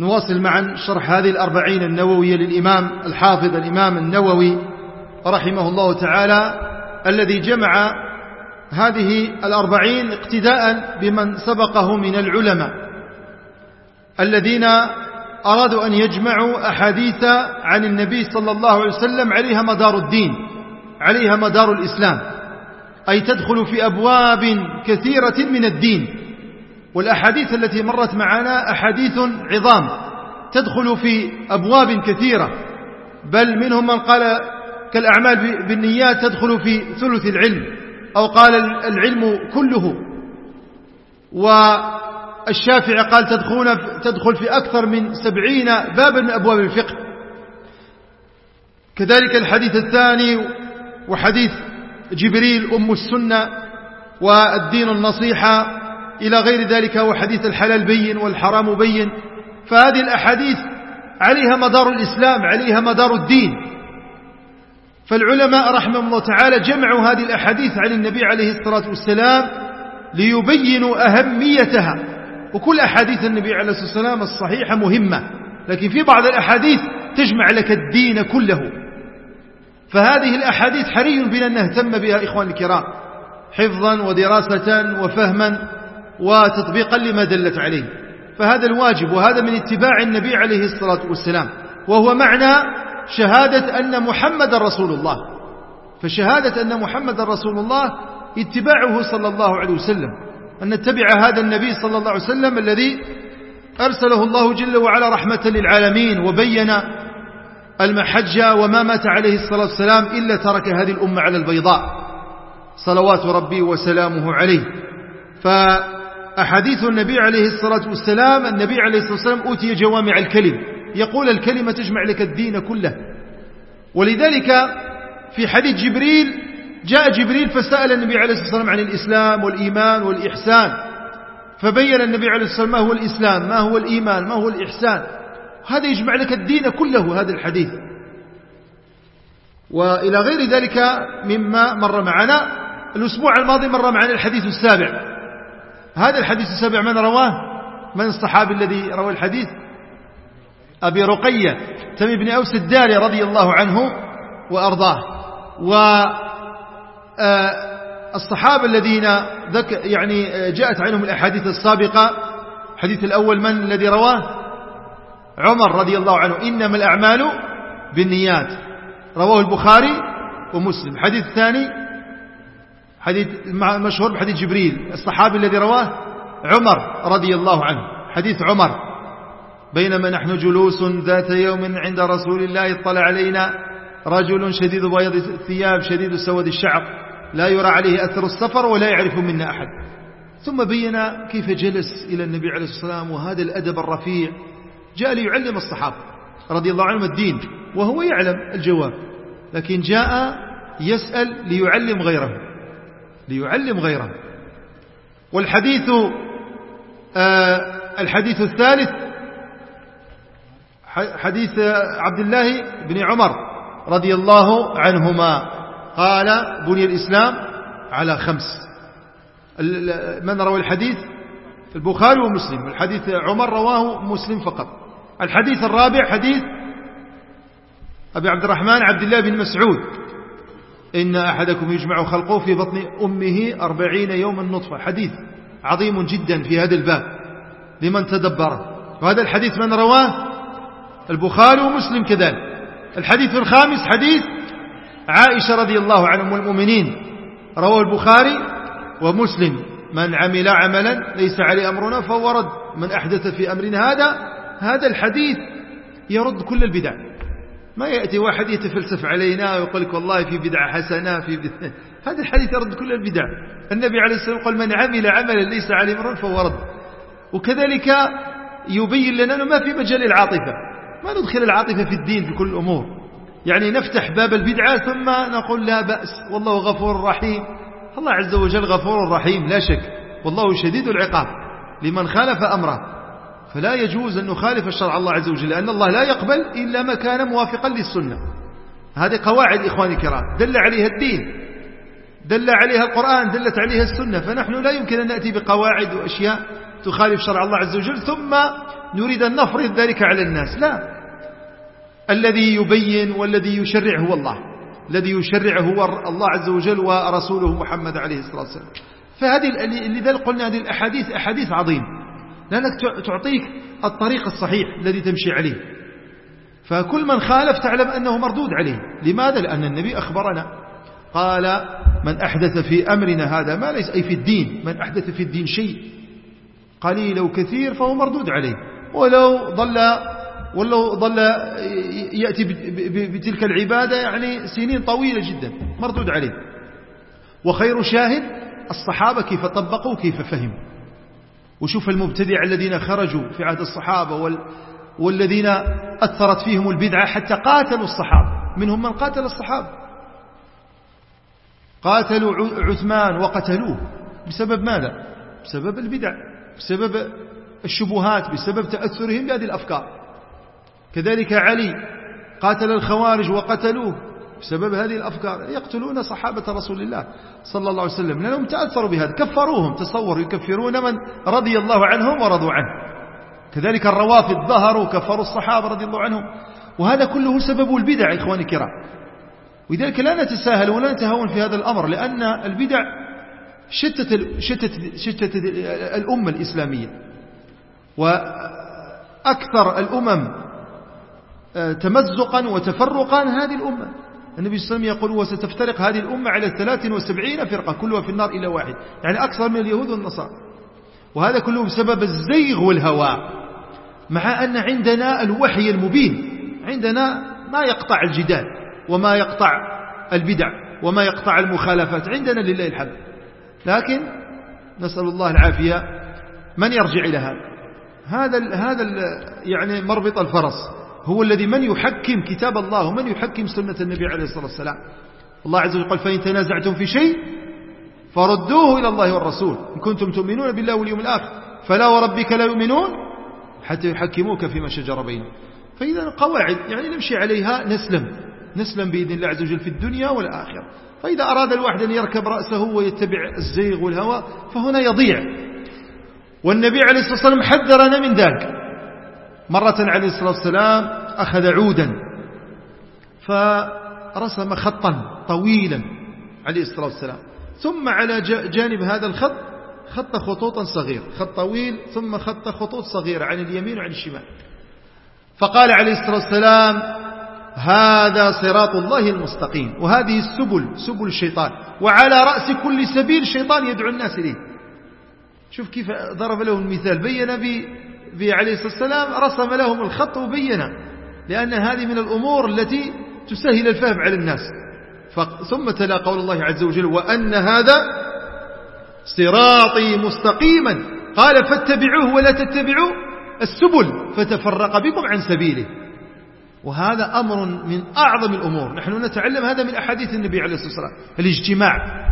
نواصل معا شرح هذه الأربعين النووية للإمام الحافظ الإمام النووي رحمه الله تعالى الذي جمع هذه الأربعين اقتداء بمن سبقه من العلماء الذين أرادوا أن يجمعوا أحاديث عن النبي صلى الله عليه وسلم عليها مدار الدين عليها مدار الإسلام أي تدخل في أبواب كثيرة من الدين. والأحاديث التي مرت معنا أحاديث عظام تدخل في أبواب كثيرة بل منهم من قال كالأعمال بالنيات تدخل في ثلث العلم أو قال العلم كله. والشافعي قال تدخل في أكثر من سبعين بابا من أبواب الفقه. كذلك الحديث الثاني وحديث جبريل أم السنة والدين النصيحة إلى غير ذلك وحديث الحلال بين والحرام بين. فهذه الأحاديث عليها مدار الإسلام عليها مدار الدين. فالعلماء رحمهم الله تعالى جمعوا هذه الأحاديث عن النبي عليه الصلاة والسلام ليبينوا أهميتها. وكل أحاديث النبي عليه الصلاة والسلام الصحيحة مهمة لكن في بعض الأحاديث تجمع لك الدين كله. فهذه الأحاديث حري بنا أن نهتم بها إخوان الكرام حفظا ودراسة وفهما. وتطبيقا لما دلت عليه. فهذا الواجب وهذا من اتباع النبي عليه الصلاة والسلام. وهو معنى شهادة أن محمد رسول الله. فشهادة أن محمد رسول الله اتباعه صلى الله عليه وسلم. أن نتبع هذا النبي صلى الله عليه وسلم الذي أرسله الله جل وعلا رحمة للعالمين وبين المحجة وما مات عليه الصلاة والسلام إلا ترك هذه الأمة على البيضاء. صلوات ربي وسلامه عليه. فأحاديث النبي عليه الصلاة والسلام النبي عليه الصلاة والسلام أوتي جوامع الكلم. يقول الكلمة تجمع لك الدين كله. ولذلك في حديث جبريل جاء جبريل فسأل النبي عليه الصلاة والسلام عن الإسلام والإيمان والإحسان. فبين النبي عليه الصلاة والسلام ما هو الإسلام ما هو الإيمان ما هو الإحسان. هذا يجمع لك الدين كله هذا الحديث. وإلى غير ذلك مما مر معنا. الأسبوع الماضي مر معنا الحديث السابع. هذا الحديث السابع من رواه؟ من الصحابي الذي روى الحديث؟ أبي رقية تمي بن أوس الداري رضي الله عنه وأرضاه. والصحابة الذين ذك يعني جاءت عنهم الأحاديث السابقة. الحديث الأول من الذي رواه؟ عمر رضي الله عنه. إنما الأعمال بالنيات. رواه البخاري ومسلم. الحديث الثاني حديث مشهور بحديث جبريل الصحابي الذي رواه عمر رضي الله عنه. حديث عمر. بينما نحن جلوس ذات يوم عند رسول الله اطلع علينا رجل شديد بياض الثياب شديد سواد الشعر. لا يرى عليه أثر السفر ولا يعرف منا أحد. ثم بين كيف جلس إلى النبي عليه الصلاة والسلام وهذا الأدب الرفيع جاء ليعلم الصحابة رضي الله عنهم الدين وهو يعلم الجواب. لكن جاء يسأل ليعلم غيره. ليعلم غيره. والحديث آه الحديث الثالث حديث عبد الله بن عمر رضي الله عنهما. قال بني الإسلام على خمس. من روى الحديث؟ البخاري ومسلم. الحديث عمر رواه مسلم فقط. الحديث الرابع حديث أبي عبد الرحمن عبد الله بن مسعود. إن أحدكم يجمع خلقه في بطن أمه أربعين يوما نطفة حديث عظيم جدا في هذا الباب لمن تدبره وهذا الحديث من رواه البخاري ومسلم كذلك. الحديث الخامس حديث عائشة رضي الله عنهم المؤمنين. رواه البخاري ومسلم. من عمل عملا ليس عليه أمرنا فهو رد. من أحدث في أمرنا هذا هذا الحديث يرد كل البدع. ما يأتي واحد يتفلسف علينا ويقول لك والله في بدعة حسنة في بدعة هذا الحديث يرد كل البدع. النبي عليه الصلاة والسلام قال من عمل عملا ليس عليه أمرنا فهو رد. وكذلك يبين لنا أنه ما في مجال العاطفة ما ندخل العاطفة في الدين في كل الأمور. يعني نفتح باب البدعة ثم نقول لا بأس. والله غفور رحيم. الله عز وجل غفور رحيم لا شك. والله شديد العقاب. لمن خالف أمره. فلا يجوز أن نخالف الشرع الله عز وجل لأن الله لا يقبل إلا ما كان موافقا للسنة. هذه قواعد إخواني الكرام. دل عليها الدين دل عليها القرآن دلت عليها السنة. فنحن لا يمكن أن نأتي بقواعد وأشياء تخالف شرع الله عز وجل ثم نريد أن نفرض ذلك على الناس. لا. الذي يبين والذي يشرع هو الله. الذي يشرع هو الله عز وجل ورسوله محمد عليه الصلاة والسلام. فهذه لذلك قلنا هذه الأحاديث أحاديث عظيم لأنك تعطيك الطريق الصحيح الذي تمشي عليه. فكل من خالف تعلم أنه مردود عليه. لماذا؟ لأن النبي أخبرنا. قال من أحدث في أمرنا هذا ما ليس أي في الدين. من أحدث في الدين شيء قليل أو كثير فهو مردود عليه. ولو ضل ولو ظل يأتي بتلك العبادة يعني سنين طويلة جدا. مردود عليه. وخير شاهد الصحابة كيف طبقوا كيف فهموا. وشوف المبتدع الذين خرجوا في عهد الصحابة وال والذين أثرت فيهم البدعة حتى قاتلوا الصحابة. منهم من قاتل الصحابة. قاتلوا عثمان وقتلوه. بسبب ماذا؟ بسبب البدع بسبب الشبهات بسبب تأثرهم بهذه الأفكار. كذلك علي قاتل الخوارج وقتلوه. بسبب هذه الأفكار يقتلون صحابة رسول الله صلى الله عليه وسلم لأنهم تأثروا بهذا كفروهم تصوروا يكفرون من رضي الله عنهم ورضوا عنه. كذلك الروافض ظهروا كفروا الصحابة رضي الله عنهم. وهذا كله سبب البدع إخواني الكرام. ولذلك لا نتساهل ولا نتهاون في هذا الأمر لأن البدع شتت, شتت, شتت الأمة الإسلامية. وأكثر الأمم تمزقا وتفرقا هذه الأمة. النبي صلى الله عليه وسلم يقول وستفترق هذه الأمة على 73 فرقة كلها في النار إلى واحد. يعني أكثر من اليهود والنصارى. وهذا كله بسبب الزيغ والهوى. مع أن عندنا الوحي المبين. عندنا ما يقطع الجدال وما يقطع البدع وما يقطع المخالفات. عندنا لله الحمد. لكن نسأل الله العافية من يرجع إلى هذا؟ هذا هذا يعني مربط الفرس. هو الذي من يحكم كتاب الله ومن يحكم سنة النبي عليه الصلاة والسلام. الله عز وجل قال فإن تنازعتم في شيء فردوه إلى الله والرسول. إن كنتم تؤمنون بالله واليوم الآخر فلا وربك لا يؤمنون حتى يحكموك فيما شجر بينهم. فإذا قواعد يعني نمشي عليها نسلم. نسلم بإذن الله عز وجل في الدنيا والآخرة. فإذا أراد الواحد أن يركب رأسه ويتبع الزيغ والهوى فهنا يضيع. والنبي عليه الصلاة والسلام حذرنا من ذلك. مرة عليه الصلاة والسلام أخذ عودا فرسم خطا طويلا عليه الصلاة والسلام. ثم على جانب هذا الخط خط خطوطا صغير خط طويل ثم خط خطوط صغيرة عن اليمين وعن الشمال. فقال عليه الصلاة والسلام هذا صراط الله المستقيم. وهذه السبل سبل الشيطان. وعلى رأس كل سبيل شيطان يدعو الناس إليه. شوف كيف ضرب له المثال. بين به عليه الصلاة والسلام رسم لهم الخط وبينه لأن هذه من الأمور التي تسهل الفهم على الناس. ثم تلا قول الله عز وجل وأن هذا صراطي مستقيما قال فاتبعوه ولا تتبعوا السبل فتفرق بكم عن سبيله وهذا أمر من أعظم الأمور. نحن نتعلم هذا من أحاديث النبي عليه الصلاة والسلام. الاجتماع.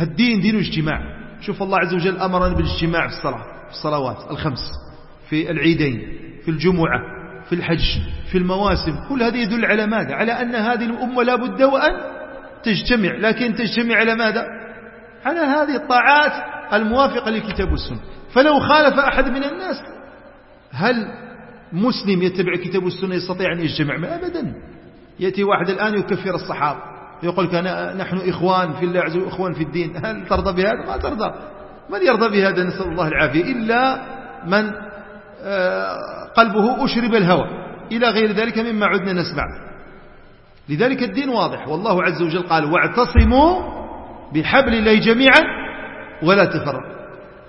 الدين دين اجتماع شوف الله عز وجل أمرنا بالاجتماع في الصلاة. الصلوات الخمس في العيدين في الجمعة في الحج في المواسم كل هذه يدل على ماذا؟ على أن هذه الأمة لا بد وأن تجتمع. لكن تجتمع على ماذا؟ على هذه الطاعات الموافقة للكتاب والسنة. فلو خالف أحد من الناس هل مسلم يتبع كتاب والسنة يستطيع أن يجتمع؟ ما أبدا. يأتي واحد الآن يكفر الصحابة يقول كان نحن إخوان في الله عز وجل إخوان في الدين. هل ترضى بهذا؟ ما ترضى. من يرضى بهذا نسأل الله العافية؟ إلا من آه، قلبه أشرب الهوى. إلى غير ذلك مما عدنا نسمع. لذلك الدين واضح. والله عز وجل قال واعتصموا بحبل الله جميعا ولا تفرق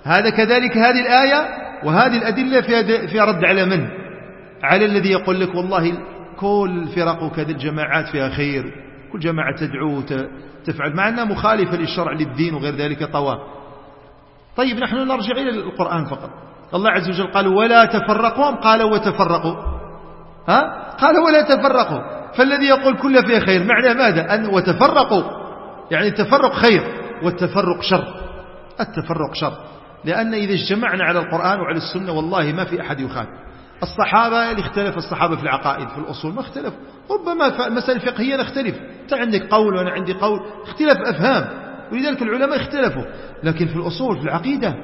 هذا كذلك هذه الآية وهذه الأدلة فيها, رد على من؟ على الذي يقول لك والله كل فرق وكذا الجماعات فيها خير كل جماعة تدعو تفعل مع أنها مخالفة للشرع للدين وغير ذلك طوال طيب نحن نرجع إلى القرآن فقط. الله عز وجل قال ولا تفرقوا. قال وتفرقوا. ها؟ قال ولا تفرقوا. فالذي يقول كل فيه خير معنى ماذا؟ أن وتفرقوا. يعني التفرق خير والتفرق شر. التفرق شر. لأن إذا اجتمعنا على القرآن وعلى السنة والله ما في أحد يخالف. الصحابة اللي اختلف الصحابة في العقائد في الأصول ما اختلف ربما المسائل الفقهية نختلف. أنت عندك قول وأنا عندي قول. اختلاف أفهام. ولذلك العلماء اختلفوا. لكن في الأصول في العقيدة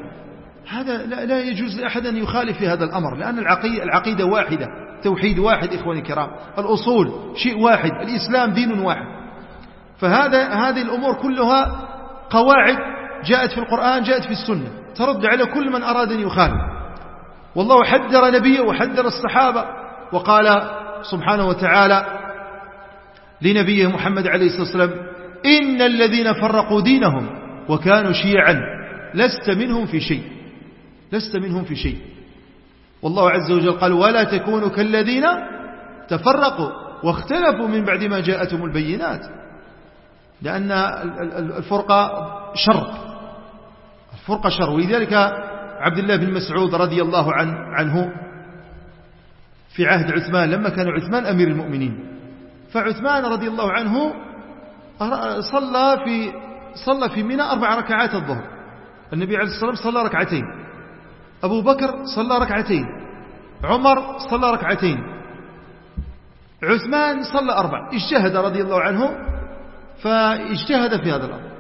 هذا لا, لا يجوز لأحد أن يخالف في هذا الأمر لأن العقيدة, العقيدة واحدة توحيد واحد إخواني الكرام. الأصول شيء واحد الإسلام دين واحد. فهذا هذه الأمور كلها قواعد جاءت في القرآن جاءت في السنة. ترد على كل من أراد أن يخالف. والله حذر نبيه وحذر الصحابة وقال سبحانه وتعالى لنبيه محمد عليه الصلاة والسلام إن الذين فرقوا دينهم وكانوا شيعا لست منهم في شيء. لست منهم في شيء. والله عز وجل قال ولا تكونوا كالذين تفرقوا واختلفوا من بعد ما جاءتهم البينات. لأن الفرقة شر. الفرقة شر. ولذلك عبد الله بن مسعود رضي الله عنه في عهد عثمان لما كان عثمان أمير المؤمنين فعثمان رضي الله عنه صلى في صلى في منى أربع ركعات الظهر. النبي عليه الصلاة والسلام صلى ركعتين. أبو بكر صلى ركعتين. عمر صلى ركعتين. عثمان صلى أربع. اجتهد رضي الله عنه فاجتهد في هذا الأمر.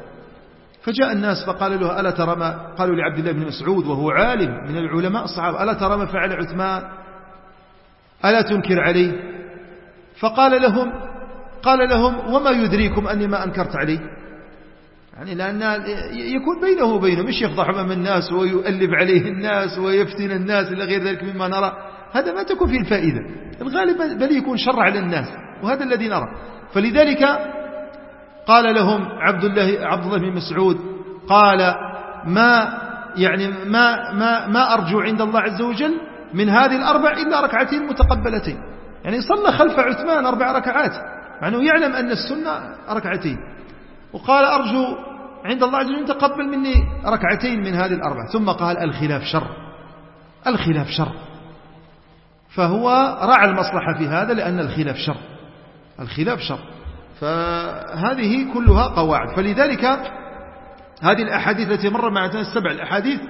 فجاء الناس فقال له ألا ترى ما قالوا لعبد الله بن مسعود وهو عالم من العلماء الصحابة. ألا ترى ما فعل عثمان؟ ألا تنكر عليه؟ فقال لهم قال لهم وما يدريكم أني ما أنكرت عليه؟ يعني لأن يكون بينه وبينه مش يفضح أمام الناس ويؤلب عليه الناس ويفتن الناس إلى غير ذلك مما نرى. هذا ما تكون فيه الفائدة. الغالب بل يكون شر على الناس وهذا الذي نرى. فلذلك قال لهم عبد الله عبد الله بن مسعود قال ما يعني ما ما ما أرجو عند الله عز وجل من هذه الأربع إلا ركعتين متقبلتين. يعني صلى خلف عثمان أربع ركعات. مع أنه يعلم أن السنة ركعتين وقال أرجو عند الله عز وجل تقبل مني ركعتين من هذه الأربع. ثم قال الخلاف شر. الخلاف شر. فهو راعى المصلحة في هذا لأن الخلاف شر. الخلاف شر. فهذه كلها قواعد. فلذلك هذه الأحاديث التي مر معنا السبع الأحاديث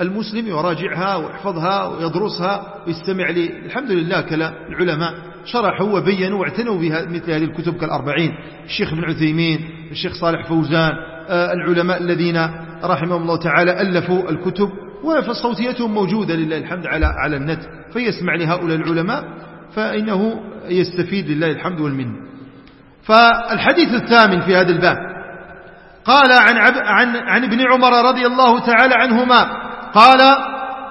المسلم يراجعها ويحفظها ويدرسها ويستمع لي. الحمد لله كلا العلماء. شرحوا وبينوا واعتنوا بها مثل هذه الكتب كالأربعين. الشيخ ابن عثيمين الشيخ صالح فوزان آه، العلماء الذين رحمهم الله تعالى ألفوا الكتب وفصوتيتهم موجودة لله الحمد على على النت. فيسمع لهؤلاء العلماء فإنه يستفيد لله الحمد والمن فالحديث الثامن في هذا الباب قال عن, عن, عن ابن عمر رضي الله تعالى عنهما قال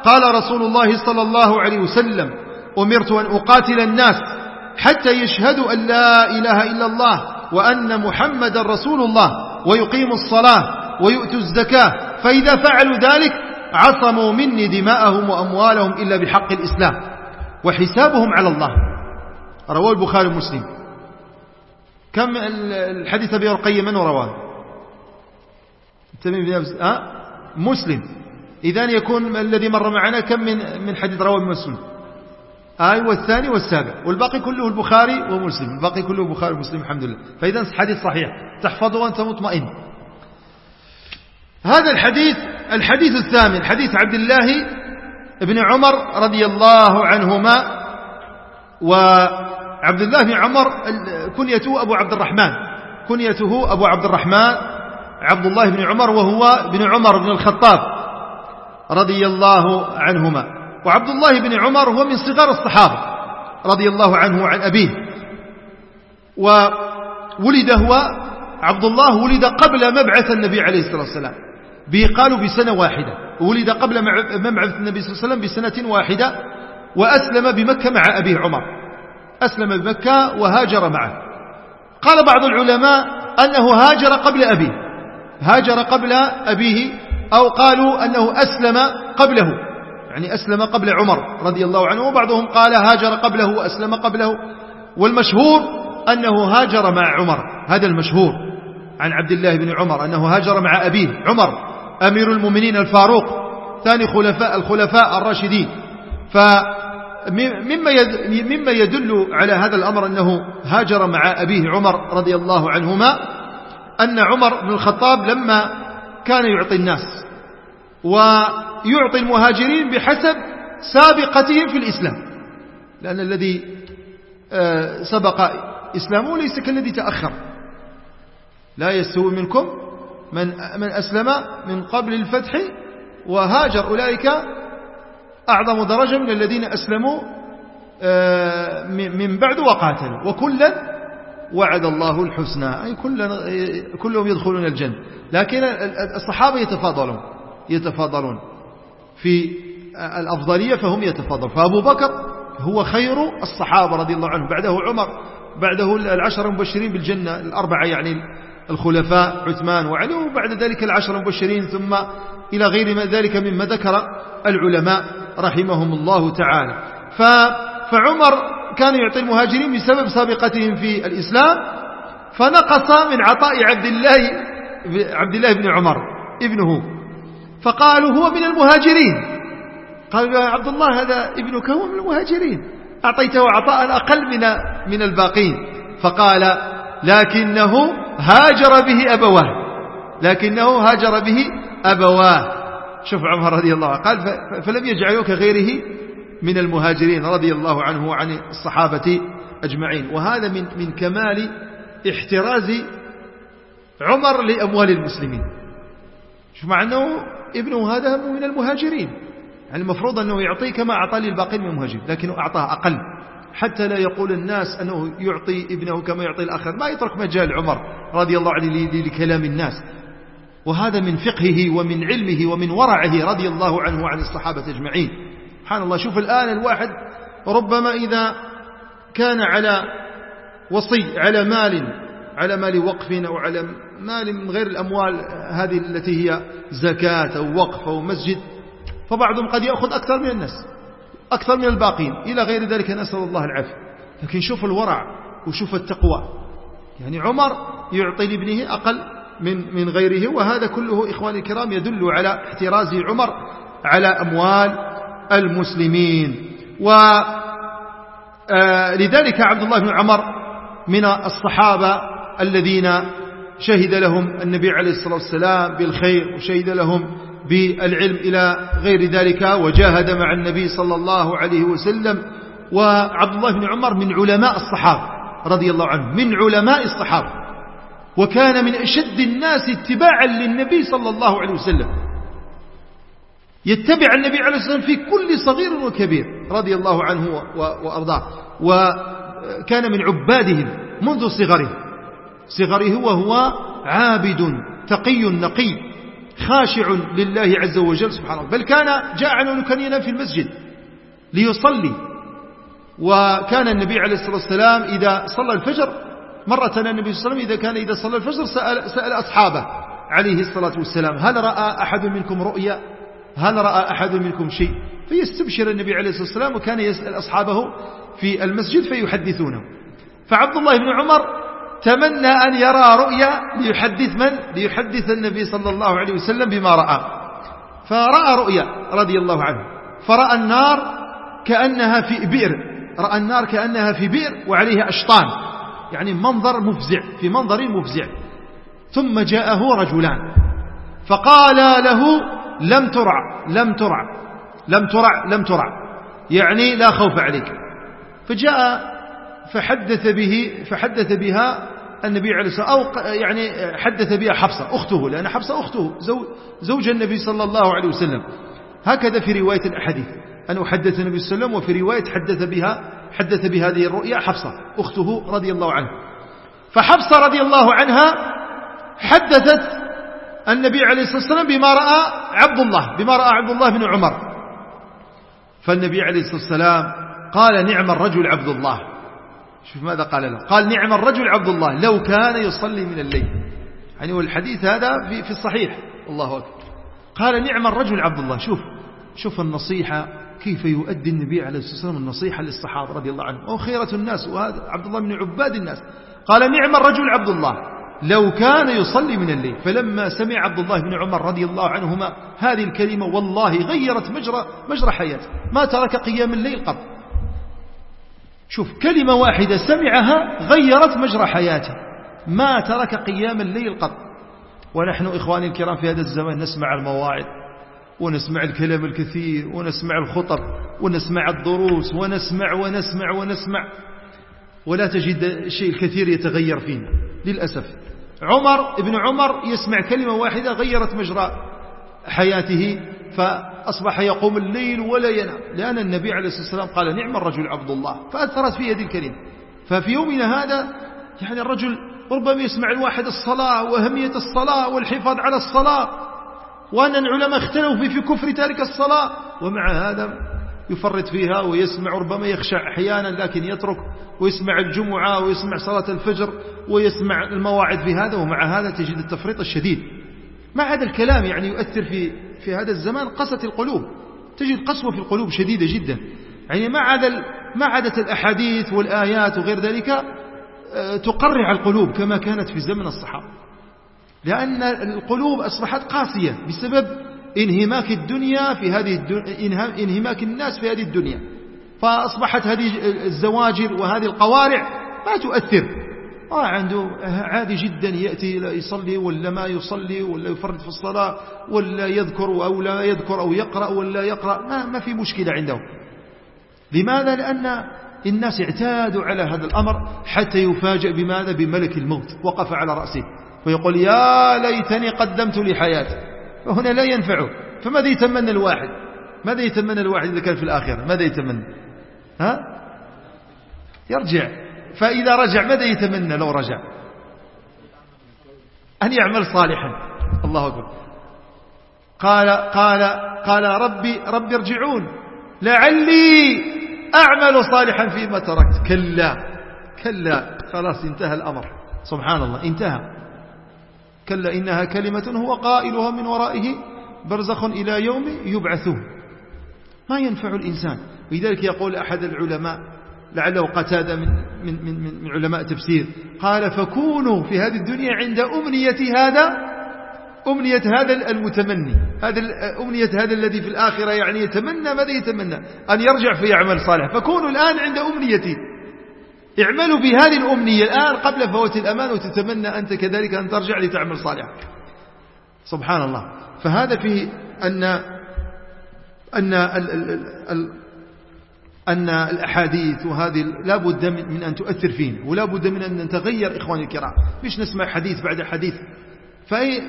قال رسول الله صلى الله عليه وسلم أمرت أن أقاتل الناس حتى يشهدوا أن لا إله إلا الله وأن محمد رسول الله ويقيموا الصلاة ويؤتوا الزكاة. فإذا فعلوا ذلك عصموا مني دماءهم وأموالهم إلا بحق الإسلام وحسابهم على الله. رواه البخاري ومسلم. كم الحديث أبي رقية من رواه؟ أه؟ مسلم. إذن يكون الذي مر معنا كم من من حديث رواه مسلم؟ آي والثاني والسابع. والباقي كله البخاري ومسلم. الباقي كله البخاري ومسلم الحمد لله فإذا حديث صحيح. تحفظه وأنت مطمئن. هذا الحديث الحديث الثامن حديث عبد الله بن عمر رضي الله عنهما وعبد الله بن عمر كنيته أبو عبد الرحمن. كنيته أبو عبد الرحمن عبد الله بن عمر وهو بن عمر بن الخطاب رضي الله عنهما. وعبد الله بن عمر هو من صغار الصحابة رضي الله عنه وعن أبيه. وولد هو عبد الله ولد قبل مبعث النبي عليه الصلاة والسلام قالوا بسنة واحدة. ولد قبل مبعث النبي صلى الله عليه وسلم بسنة واحدة وأسلم بمكة مع أبيه عمر. أسلم بمكة وهاجر معه. قال بعض العلماء أنه هاجر قبل أبيه. هاجر قبل أبيه أو قالوا أنه أسلم قبله. يعني أسلم قبل عمر رضي الله عنه وبعضهم قال هاجر قبله وأسلم قبله. والمشهور أنه هاجر مع عمر هذا المشهور عن عبد الله بن عمر أنه هاجر مع أبيه عمر أمير المؤمنين الفاروق ثاني خلفاء الخلفاء الراشدين. فمما مما يدل على هذا الأمر أنه هاجر مع أبيه عمر رضي الله عنهما أن عمر بن الخطاب لما كان يعطي الناس ويعطي المهاجرين بحسب سابقتهم في الإسلام. لأن الذي آه، سبق إسلامه ليس كالذي تأخر. لا يستوي منكم من من أسلم من قبل الفتح وهاجر أولئك أعظم درجة من الذين أسلموا آه، من بعد وقاتلوا. وكلا وعد الله الحسنى. أي كلهم يدخلون الجنة. لكن الصحابة يتفاضلون. يتفاضلون. في الأفضلية فهم يتفاضلون. فأبو بكر هو خير الصحابة رضي الله عنهم. بعده عمر بعده العشر المبشرين بالجنة الأربعة يعني الخلفاء عثمان وعلي وبعد ذلك العشر المبشرين ثم إلى غير ذلك مما ذكر العلماء رحمهم الله تعالى. فعمر كان يعطي المهاجرين بسبب سابقتهم في الإسلام فنقص من عطاء عبد الله عبد الله بن عمر ابنه. فقالوا هو من المهاجرين. قالوا يا عبد الله هذا ابنك هو من المهاجرين. أعطيته عطاء أقل من من الباقين. فقال لكنه هاجر به أبواه. لكنه هاجر به أبواه. شوف عمر رضي الله عنه. قال فلم يجعلوك غيره من المهاجرين رضي الله عنه وعن الصحابة أجمعين. وهذا من من كمال احتراز عمر لأموال المسلمين. شوف مع أنه ابنه هذا من المهاجرين. يعني المفروض أنه يعطيه كما أعطى للباقين من المهاجرين لكنه أعطاه أقل. حتى لا يقول الناس أنه يعطي ابنه كما يعطي الآخر. ما يترك مجال عمر رضي الله عنه لكلام الناس. وهذا من فقهه ومن علمه ومن ورعه رضي الله عنه وعن الصحابة أجمعين. سبحان الله شوف الآن الواحد ربما إذا كان على وصي على مال على مال وقف أو على مال من غير الأموال هذه التي هي زكاة أو وقف أو مسجد فبعضهم قد يأخذ أكثر من الناس أكثر من الباقين إلى غير ذلك نسأل الله العافية. لكن شوف الورع وشوف التقوى. يعني عمر يعطي لابنه أقل من من غيره وهذا كله إخواني الكرام يدل على احتراز عمر على أموال المسلمين. ولذلك آه، عبد الله بن عمر من الصحابة الذين شهد لهم النبي عليه الصلاة والسلام بالخير وشهد لهم بالعلم إلى غير ذلك وجاهد مع النبي صلى الله عليه وسلم وعبد الله بن عمر من علماء الصحابة رضي الله عنه من علماء الصحابة وكان من أشد الناس اتباعا للنبي صلى الله عليه وسلم. يتبع النبي عليه الصلاة والسلام في كل صغير وكبير رضي الله عنه وأرضاه وكان من عبادهم منذ صغره صغره وهو عابد تقي نقي خاشع لله عز وجل سبحانه. بل كان جاء عنه كان ينام في المسجد ليصلي. وكان النبي عليه الصلاة والسلام إذا صلى الفجر مرة النبي صلى الله عليه وسلم إذا كان إذا صلى الفجر سأل, سأل أصحابه عليه الصلاة والسلام هل رأى أحد منكم رؤيا؟ هل رأى أحد منكم شيء؟ فيستبشر النبي عليه الصلاة والسلام وكان يسأل أصحابه في المسجد فيحدثونه. فعبد الله بن عمر تمنى أن يرى رؤيا ليحدث من؟ ليحدث النبي صلى الله عليه وسلم بما رأى. فرأى رؤيا رضي الله عنه. فرأى النار كأنها في بئر. رأى النار كأنها في بئر وعليها أشطان. يعني منظر مفزع في منظر مفزع. ثم جاءه رجلان. فقال له لم ترع لم ترع لم ترع لم ترع. يعني لا خوف عليك. فجاء فحدث به فحدث بها النبي عليه الصلاة أو يعني حدث بها حفصة أخته لأن حفصة أخته زوج النبي صلى الله عليه وسلم. هكذا في رواية الأحاديث. أنه حدث النبي صلى الله عليه وسلم وفي رواية حدث بها حدث بهذه الرؤيا حفصة أخته رضي الله عنها. فحفصة رضي الله عنها حدثت النبي عليه الصلاة والسلام بما رأى عبد الله بما رأى عبد الله بن عمر. فالنبي عليه الصلاة والسلام قال نعم الرجل عبد الله. شوف ماذا قال له. قال نعم الرجل عبد الله لو كان يصلي من الليل. يعني والحديث هذا في, في الصحيح. الله أكبر. قال نعم الرجل عبد الله. شوف شوف النصيحة كيف يؤدي النبي عليه الصلاة والسلام النصيحة للصحابة رضي الله عنهم. وهو خيرة الناس. وهذا عبد الله من عباد الناس. قال نعم الرجل عبد الله. لو كان يصلي من الليل. فلما سمع عبد الله بن عمر رضي الله عنهما هذه الكلمة والله غيرت مجرى, مجرى حياته. ما ترك قيام الليل قط. شوف كلمة واحدة سمعها غيرت مجرى حياته. ما ترك قيام الليل قط. ونحن إخواني الكرام في هذا الزمان نسمع المواعظ ونسمع الكلام الكثير ونسمع الخطب ونسمع الدروس ونسمع ونسمع ونسمع. ولا تجد الشيء الكثير يتغير فينا للأسف. عمر ابن عمر يسمع كلمة واحدة غيرت مجرى حياته فأصبح يقوم الليل ولا ينام. لأن النبي عليه الصلاة والسلام قال نعم الرجل عبد الله. فأثرت في هذه الكلمة ففي يومنا هذا يعني الرجل ربما يسمع الواحد الصلاة وأهمية الصلاة والحفاظ على الصلاة وأن العلماء اختلفوا في, في كفر تارك الصلاة. ومع هذا يفرط فيها ويسمع ربما يخشع أحيانا لكن يترك ويسمع الجمعة ويسمع صلاة الفجر ويسمع المواعظ في هذا. ومع هذا تجد التفريط الشديد. مع هذا الكلام يعني يؤثر في في هذا الزمان قست القلوب. تجد قسوة في القلوب شديدة جدا. يعني ما عدا ما عادت الأحاديث والآيات وغير ذلك آه، تقرع القلوب كما كانت في زمن الصحابة. لأن القلوب أصبحت قاسية بسبب انهماك الدنيا في هذه الدنيا انهماك الناس في هذه الدنيا. فأصبحت هذه الزواجر وهذه القوارع ما تؤثر. آه عنده عادي جدا يأتي يصلي ولا ما يصلي ولا يفرد في الصلاة ولا يذكر أو لا يذكر أو يقرأ ولا يقرأ. ما, ما في مشكلة عنده. لماذا؟ لأن الناس اعتادوا على هذا الأمر حتى يفاجئ بماذا؟ بملك الموت. وقف على رأسه. ويقول يا ليتني قدمت لحياتي. فهنا لا ينفعه. فماذا يتمنى الواحد؟ ماذا يتمنى الواحد إذا كان في الآخرة؟ ماذا يتمنى؟ ها؟ يرجع. فإذا رجع ماذا يتمنى لو رجع؟ أن يعمل صالحا. الله أكبر. قال قال قال ربي ربي ارجعون. لعلي أعمل صالحا فيما تركت. كلا كلا. خلاص انتهى الأمر. سبحان الله انتهى. كلا إنها كلمة هو قائلها من ورائه. برزخ إلى يوم يبعثون. ما ينفع الإنسان. ولذلك يقول أحد العلماء لعله قتادة من, من, من, من علماء تفسير. قال فكونوا في هذه الدنيا عند أمنية هذا أمنية هذا المتمني. هذا أمنية هذا الذي في الآخرة يعني يتمنى ماذا يتمنى؟ أن يرجع فيعمل صالح. فكونوا الآن عند أمنيتي اعملوا بهذه الأمنية الآن قبل فوت الأمان وتتمنى أنت كذلك أن ترجع لتعمل صالحا سبحان الله. فهذا فيه أن أن أن الأحاديث وهذه لا بد من أن تؤثر فينا ولا بد من أن نتغير إخواني الكرام. مش نسمع حديث بعد حديث؟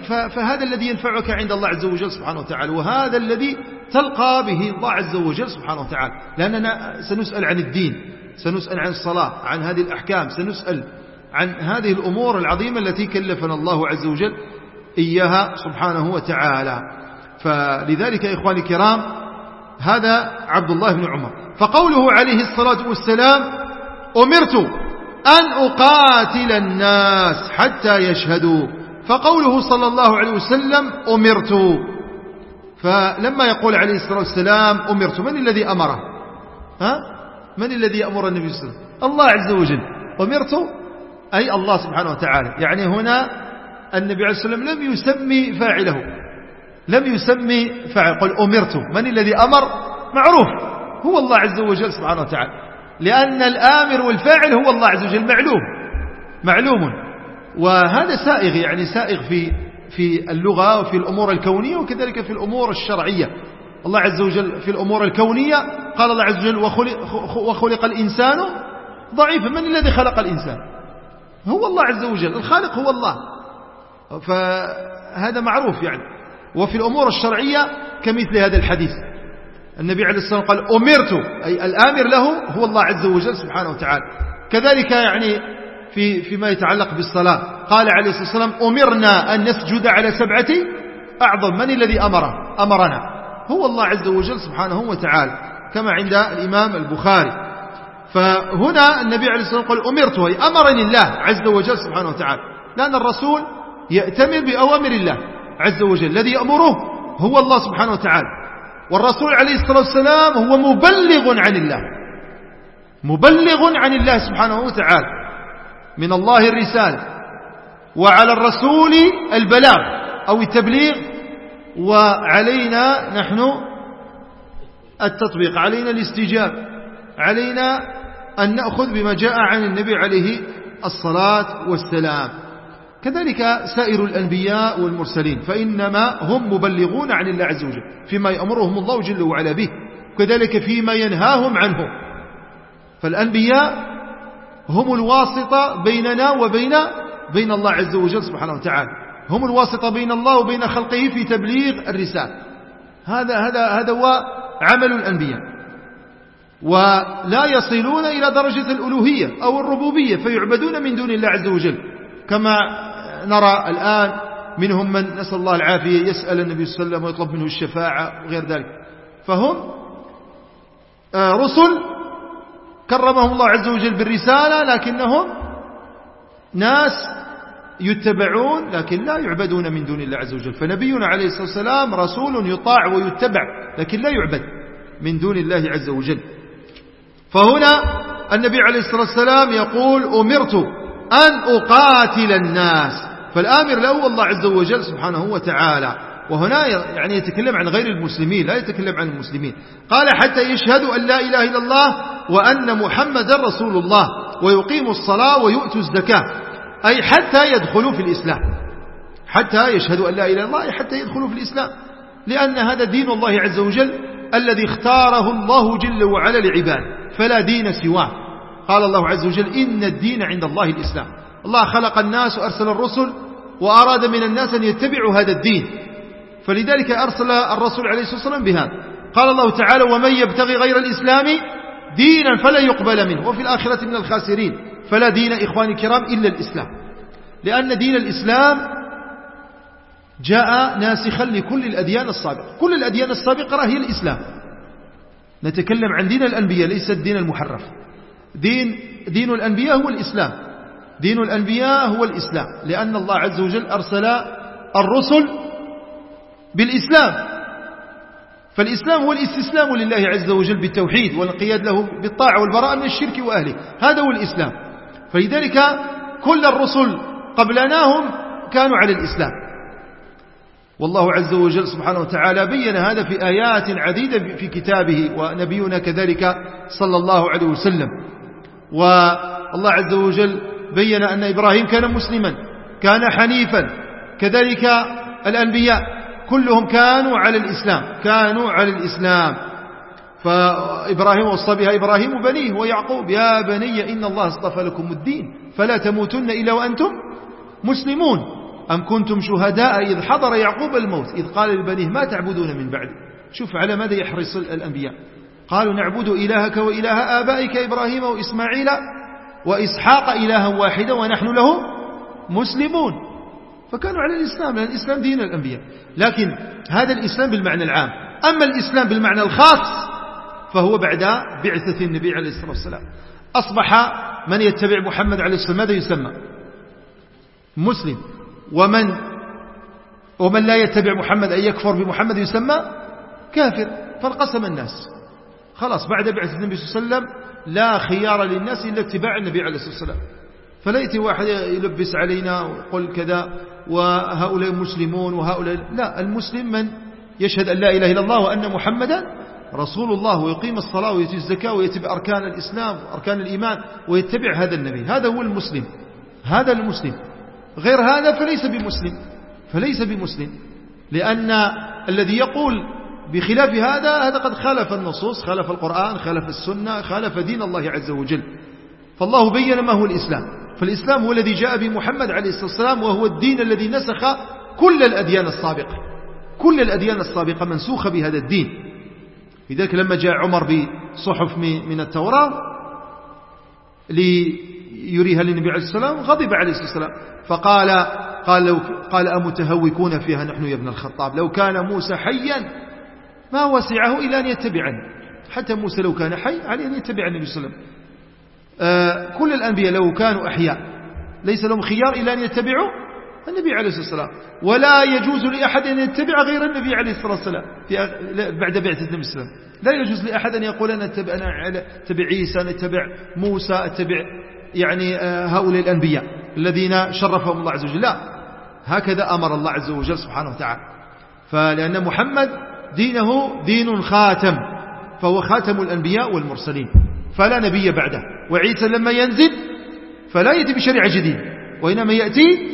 فهذا الذي ينفعك عند الله عز وجل سبحانه وتعالى وهذا الذي تلقى به الله عز وجل سبحانه وتعالى. لأننا سنسأل عن الدين سنسأل عن الصلاة عن هذه الأحكام سنسأل عن هذه الأمور العظيمة التي كلفنا الله عز وجل إياها سبحانه وتعالى. فلذلك إخواني الكرام هذا عبد الله بن عمر. فقوله عليه الصلاة والسلام أمرت أن أقاتل الناس حتى يشهدوا. فقوله صلى الله عليه وسلم أمرت. فلما يقول عليه الصلاة والسلام أمرت من الذي أمره؟ ها؟ من الذي يأمر النبي صلى الله عليه وسلم؟ الله عز وجل. أمرت؟ أي الله سبحانه وتعالى. يعني هنا النبي عليه الصلاة والسلام لم يسمي فاعله. لم يسمي فاعل قل أمرت. من الذي أمر؟ معروف. هو الله عز وجل سبحانه وتعالى. لأن الآمر والفاعل هو الله عز وجل معلوم. معلوم. وهذا سائغ يعني سائغ في في اللغة وفي الأمور الكونية وكذلك في الأمور الشرعية. الله عز وجل في الأمور الكونية قال الله عز وجل وخلق, وخلق الإنسان ضعيفا. من الذي خلق الإنسان؟ هو الله عز وجل. الخالق هو الله. فهذا معروف يعني. وفي الأمور الشرعية كمثل هذا الحديث. النبي عليه الصلاة والسلام قال أمرت أي الآمر له هو الله عز وجل سبحانه وتعالى. كذلك يعني في فيما يتعلق بالصلاة. قال عليه الصلاة والسلام أمرنا أن نسجد على سبعة أعظم. من الذي أمره؟ أمرنا. هو الله عز وجل سبحانه وتعالى كما عند الإمام البخاري. فهنا النبي عليه الصلاة والسلام قال أمرت أي أمرني الله عز وجل سبحانه وتعالى. لأن الرسول يأتمر بأوامر الله. عز وجل. الذي يأمره هو الله سبحانه وتعالى. والرسول عليه الصلاة والسلام هو مبلغ عن الله. مبلغ عن الله سبحانه وتعالى. من الله الرسالة وعلى الرسول البلاغ أو التبليغ. وعلينا نحن التطبيق. علينا الاستجاب علينا أن نأخذ بما جاء عن النبي عليه الصلاة والسلام. كذلك سائر الأنبياء والمرسلين فإنما هم مبلغون عن الله عز وجل فيما يأمرهم الله جل وعلا به وكذلك فيما ينهاهم عنه. فالأنبياء هم الواسطة بيننا وبين بين الله عز وجل سبحانه وتعالى هم الواسطة بين الله وبين خلقه في تبليغ الرسالة. هذا هذا هذا هو عمل الأنبياء. ولا يصلون إلى درجة الألوهية أو الربوبية فيعبدون من دون الله عز وجل كما نرى الآن منهم من نسأل الله العافية يسأل النبي صلى الله عليه وسلم ويطلب منه الشفاعة وغير ذلك. فهم آه، رسل كرمهم الله عز وجل بالرسالة لكنهم ناس يتبعون لكن لا يعبدون من دون الله عز وجل. فنبينا عليه الصلاة والسلام رسول يطاع ويتبع لكن لا يعبد من دون الله عز وجل. فهنا النبي عليه الصلاة والسلام يقول أمرت أن أقاتل الناس. فالآمر له الله عز وجل سبحانه وتعالى. وهنا يعني يتكلم عن غير المسلمين لا يتكلم عن المسلمين. قال حتى يشهدوا أن لا إله إلا الله وأن محمد رسول الله ويقيموا الصلاة ويؤتوا الزكاة. أي حتى يدخلوا في الإسلام. حتى يشهدوا أن لا إله إلا الله حتى يدخلوا في الإسلام. لأن هذا دين الله عز وجل الذي اختاره الله جل وعلا لعباده فلا دين سواه. قال الله عز وجل إن الدين عند الله الإسلام. الله خلق الناس وأرسل الرسل وأراد من الناس أن يتبعوا هذا الدين. فلذلك أرسل الرسول عليه الصلاة والسلام بهذا. قال الله تعالى ومن يبتغي غير الإسلام دينا فلا يقبل منه. وفي الآخرة من الخاسرين. فلا دين إخواني الكرام إلا الإسلام. لأن دين الإسلام جاء ناسخا لكل الأديان السابقة. كل الأديان السابقة هي الإسلام. نتكلم عن دين الأنبياء ليس الدين المحرف. دين, دين الأنبياء هو الإسلام. دين الأنبياء هو الإسلام لأن الله عز وجل أرسل الرسل بالإسلام. فالإسلام هو الاستسلام لله عز وجل بالتوحيد والانقياد له بالطاعة والبراءة من الشرك وأهله. هذا هو الإسلام. فلذلك كل الرسل قبلناهم كانوا على الإسلام. والله عز وجل سبحانه وتعالى بين هذا في آيات عديدة في كتابه ونبينا كذلك صلى الله عليه وسلم. والله عز وجل بين أن إبراهيم كان مسلما كان حنيفا كذلك الأنبياء كلهم كانوا على الإسلام كانوا على الإسلام. فإبراهيم وصى بها إبراهيم بنيه ويعقوب يا بني إن الله اصطفى لكم الدين فلا تموتن إلا وأنتم مسلمون. أم كنتم شهداء إذ حضر يعقوب الموت؟ إذ قال لبنيه ما تعبدون من بعد شوف على ماذا يحرص الأنبياء. قالوا نعبد إلهك وإله آبائك إبراهيم وإسماعيل وإسحاق إلها واحدا ونحن له مسلمون. فكانوا على الإسلام لأن الإسلام دين الأنبياء. لكن هذا الإسلام بالمعنى العام. أما الإسلام بالمعنى الخاص فهو بعد بعثة النبي عليه الصلاة والسلام. أصبح من يتبع محمد عليه الصلاة والسلام ماذا يسمى؟ مسلم. ومن ومن لا يتبع محمد أي يكفر بمحمد يسمى كافر. فانقسم الناس. خلاص بعد بعثة النبي صلى الله عليه وسلم لا خيار للناس إلا اتباع النبي عليه الصلاة والسلام. فلا يأتي واحد يلبس علينا ويقول كذا وهؤلاء مسلمون وهؤلاء لا المسلم من يشهد أن لا إله إلا الله وأن محمدا رسول الله ويقيم الصلاة ويتي الزكاة ويتبع أركان الإسلام وأركان الإيمان ويتبع هذا النبي. هذا هو المسلم هذا المسلم. غير هذا فليس بمسلم فليس بمسلم. لأن الذي يقول بخلاف هذا هذا قد خالف النصوص خالف القرآن خالف السنة خالف دين الله عز وجل. فالله بين ما هو الإسلام. فالإسلام هو الذي جاء بمحمد عليه الصلاة والسلام وهو الدين الذي نسخ كل الأديان السابقة. كل الأديان السابقة منسوخة بهذا الدين. لذلك لما جاء عمر بصحف من التوراة ليريها للنبي عليه الصلاة والسلام غضب عليه الصلاة والسلام. فقال قال, لو قال أمتهوكون فيها نحن يا ابن الخطاب؟ لو كان موسى حيا ما وسعه إلا أن يتبعني. حتى موسى لو كان حي عليه أن يتبع النبي صلى الله عليه وسلم. آه كل الأنبياء لو كانوا أحياء ليس لهم خيار إلا أن يتبعوا النبي عليه الصلاة والسلام. ولا يجوز لأحد أن يتبع غير النبي عليه الصلاة والسلام. في بعد بعثة النبي صلى الله عليه وسلم. لا يجوز لأحد أن يقول أنا أتبع, أنا أتبع عيسى أنا أتبع موسى أتبع يعني آه، هؤلاء الأنبياء الذين شرفهم الله عز وجل. لا. هكذا أمر الله عز وجل سبحانه وتعالى. فلأن محمد دينه دين خاتم فهو خاتم الأنبياء والمرسلين فلا نبي بعده وعيسى لما ينزل فلا يأتي بشريعة جديدة وإنما يأتي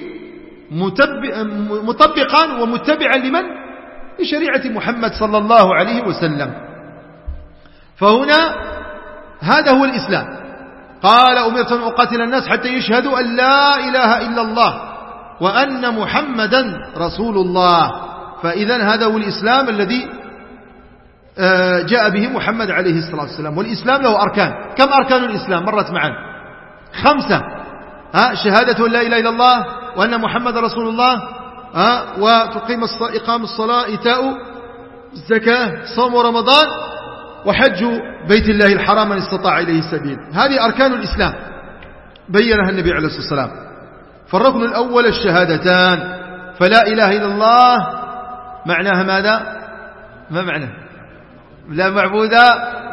مطبقا ومتبعا لمن؟ لشريعة محمد صلى الله عليه وسلم. فهنا هذا هو الإسلام. قال أمرت أن أقاتل الناس حتى يشهدوا أن لا إله إلا الله وأن محمدا رسول الله. فإذا هذا هو الإسلام الذي آه، جاء به محمد عليه الصلاة والسلام. والإسلام له أركان. كم أركان الإسلام؟ مرت معا. خمسة. ها شهادة لا إله إلا الله وأن محمد رسول الله ها وتقيم إقام الصلاة إيتاء الزكاة صوم رمضان وحج بيت الله الحرام من استطاع إليه السبيل هذه أركان الإسلام. بينها النبي عليه الصلاة والسلام. فالركن الأول الشهادتان. فلا إله إلا الله معناها ماذا؟ ما معنى؟ لا معبود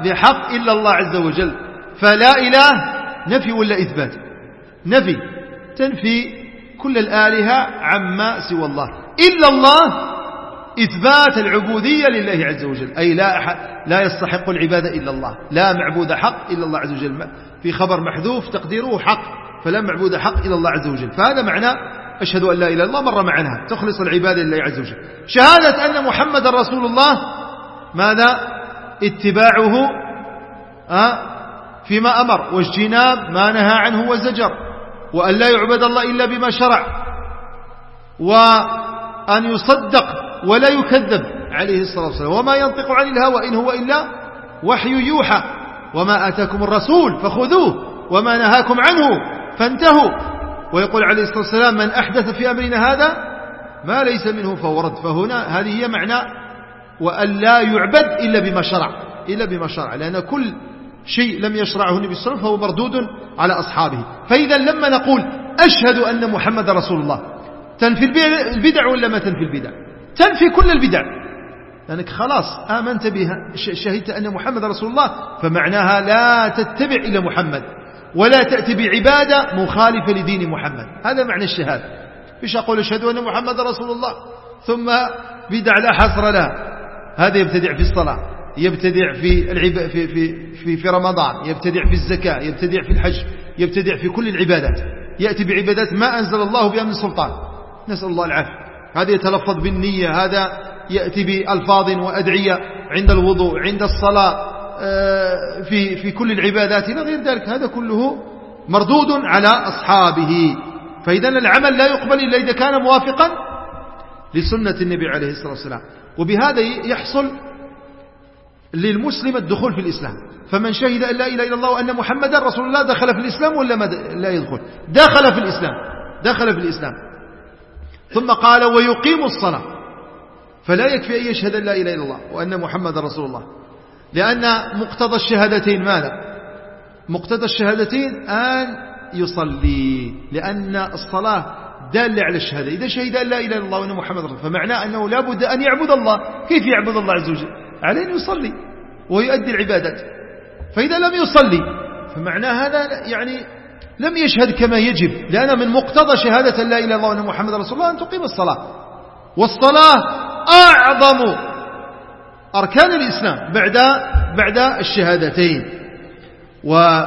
بحق إلا الله عز وجل. فلا إله نفي ولا إثبات. نفي. تنفي كل الآلهة عما سوى الله. إلا الله إثبات العبودية لله عز وجل. أي لا أحد لا يستحق العبادة إلا الله. لا معبود حق إلا الله عز وجل. في خبر محذوف تقديره حق. فلا معبود حق إلا الله عز وجل. فهذا معنى أشهد أن لا إله إلا الله مرة معناها تخلص العبادة لله عز وجل. شهادة أن محمد رسول الله ماذا؟ اتباعه فيما أمر. واجتناب ما نهى عنه وزجر وأن لا يعبد الله إلا بما شرع. وأن يصدق ولا يكذب عليه الصلاة والسلام. وما ينطق عن الهوى إن هو إلا وحي يوحى. وما آتاكم الرسول فخذوه. وما نهاكم عنه فانتهوا. ويقول عليه الصلاة والسلام من أحدث في أمرنا هذا ما ليس منه فهو رد. فهنا هذه هي معنى وأن لا يعبد إلا بما شرع إلا بما شرع لأن كل شيء لم يشرعه النبي صلى الله عليه وسلم فهو مردود على أصحابه. فإذا لما نقول أشهد أن محمد رسول الله تنفي البدع ولا ما تنفي البدع؟ تنفي كل البدع. لأنك خلاص آمنت بها شهدت أن محمد رسول الله فمعناها لا تتبع إلى محمد. ولا تأتي بعبادة مخالفة لدين محمد. هذا معنى الشهادة. فيش أقول؟ أشهد أن محمد رسول الله. ثم بدع لا حصر لها هذا يبتدع في الصلاة يبتدع في, العب... في, في, في, في رمضان يبتدع في الزكاة يبتدع في الحج يبتدع في كل العبادات. يأتي بعبادات ما أنزل الله بها من سلطان. نسأل الله العافية. هذا يتلفظ بالنية هذا يأتي بألفاظ وأدعية عند الوضوء عند الصلاة. في في كل العبادات إلى غير ذلك. هذا كله مردود على أصحابه. فإذا العمل لا يقبل إلا إذا كان موافقا لسنة النبي عليه الصلاة والسلام. وبهذا يحصل للمسلم الدخول في الإسلام. فمن شهد أن لا إله إلا الله وأن محمدا رسول الله دخل في الإسلام ولا ما لا يدخل؟ دخل في الإسلام. دخل في الإسلام. ثم قال ويقيم الصلاة. فلا يكفي أن يشهد أن لا إله إلا الله وأن محمد رسول الله. لأن مقتضى الشهادتين ماذا؟ مقتضى الشهادتين أن يصلي لأن الصلاة دالة على الشهادة. إذا شهد أن لا إله إلا الله وأن محمد رسول الله فمعناه أنه لا بد أن يعبد الله. كيف يعبد الله عز وجل؟ عليه أن يصلي ويؤدي العبادات. فإذا لم يصلي فمعناه هذا يعني لم يشهد كما يجب لأن من مقتضى شهادة لا إله إلا الله وأن محمد رسول الله أن تقيم الصلاة. والصلاة أعظم أركان الإسلام بعد بعد الشهادتين. و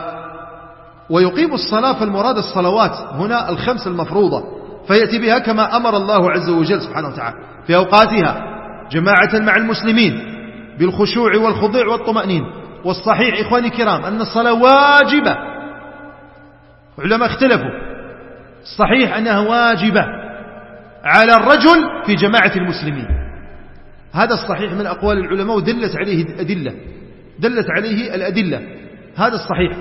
ويقيم الصلاة فالمراد الصلوات هنا الخمس المفروضة فيأتي بها كما أمر الله عز وجل سبحانه وتعالى في أوقاتها. جماعة مع المسلمين بالخشوع والخضوع والطمأنين. والصحيح إخواني الكرام أن الصلاة واجبة. علماء اختلفوا. صحيح أنها واجبة على الرجل في جماعة المسلمين. هذا الصحيح من أقوال العلماء ودلت عليه الأدلة. دلت عليه الأدلة. هذا الصحيح.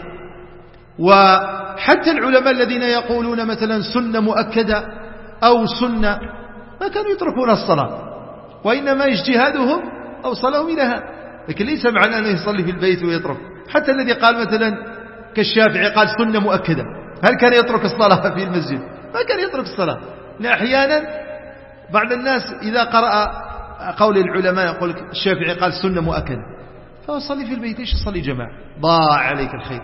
وحتى العلماء الذين يقولون مثلا سنة مؤكدة أو سنة ما كانوا يتركون الصلاة. وإنما اجتهادهم أوصلهم إلى هذا لكن ليس معنى أنه يصلي في البيت ويترك. حتى الذي قال مثلا كالشافعي قال سنة مؤكدة. هل كان يترك الصلاة في المسجد؟ ما كان يترك الصلاة. أحيانا بعض الناس إذا قرأ قول العلماء يقول الشافعي قال سنة مؤكدة. فصلي في البيت إيش صلي جماعة؟ ضاع عليك الخير.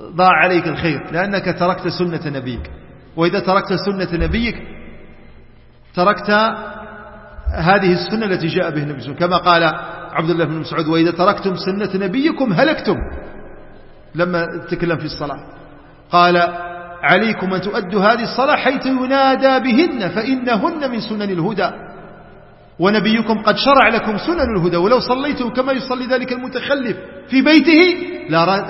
ضاع عليك الخير لأنك تركت سنة نبيك. وإذا تركت سنة نبيك تركت هذه السنة التي جاء به النبي كما قال عبد الله بن مسعود وإذا تركتم سنة نبيكم هلكتم. لما تكلم في الصلاة. قال عليكم أن تؤدوا هذه الصلاة حيث ينادى بهن فإنهن من سنن الهدى. ونبيكم قد شرع لكم سنن الهدى ولو صليتم كما يصلي ذلك المتخلف في بيته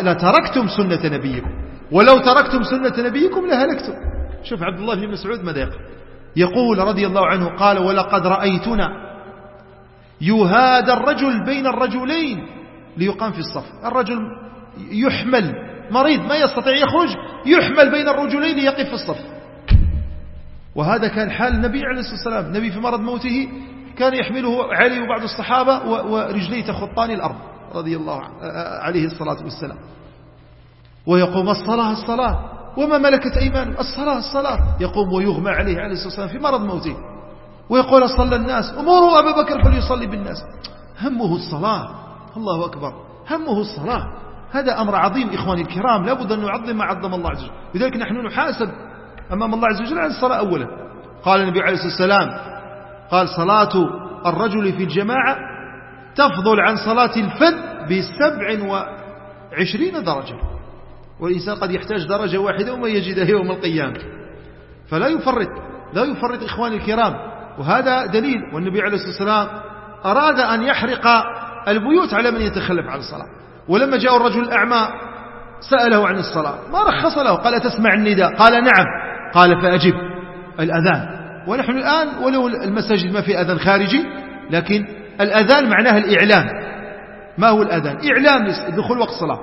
لتركتم سنة نبيكم. ولو تركتم سنة نبيكم لهلكتم. شوف عبد الله بن مسعود ماذا يقول؟ يقول رضي الله عنه قال ولقد رأيتنا يهاد الرجل بين الرجلين ليقام في الصف. الرجل يحمل مريض ما يستطيع يخرج يحمل بين الرجلين ليقف في الصف. وهذا كان حال النبي عليه الصلاة والسلام. النبي في مرض موته كان يحمله علي وبعض الصحابة ورجليه تخطان الأرض رضي الله عليه الصلاة والسلام. ويقوم الصلاة الصلاة. وما ملكت أيمانه؟ الصلاة الصلاة. يقوم ويغمى عليه عليه الصلاة والسلام في مرض موته. ويقول صلى الناس أموروا أبا بكر فليصلي بالناس. همه الصلاة. الله أكبر. همه الصلاة. هذا أمر عظيم إخواني الكرام. لابد أن نعظم ما عظم الله عز وجل. لذلك نحن نحاسب أمام الله عز وجل عن الصلاة أولا. قال النبي عليه الصلاة والسلام قال صلاة الرجل في الجماعة تفضل عن صلاة الفذ بسبع وعشرين درجة والإنسان قد يحتاج درجة واحدة وما يجدها يوم القيامة. فلا يفرط لا يفرط إخواني الكرام وهذا دليل والنبي عليه الصلاة والسلام أراد أن يحرق البيوت على من يتخلف عن الصلاة. ولما جاء الرجل الأعمى سأله عن الصلاة ما رخص له؟ قال تسمع النداء؟ قال نعم. قال فأجب. الأذان. ونحن الآن ولو المساجد ما في أذان خارجي لكن الأذان معناه الإعلام. ما هو الأذان؟ إعلام دخول وقت الصلاة.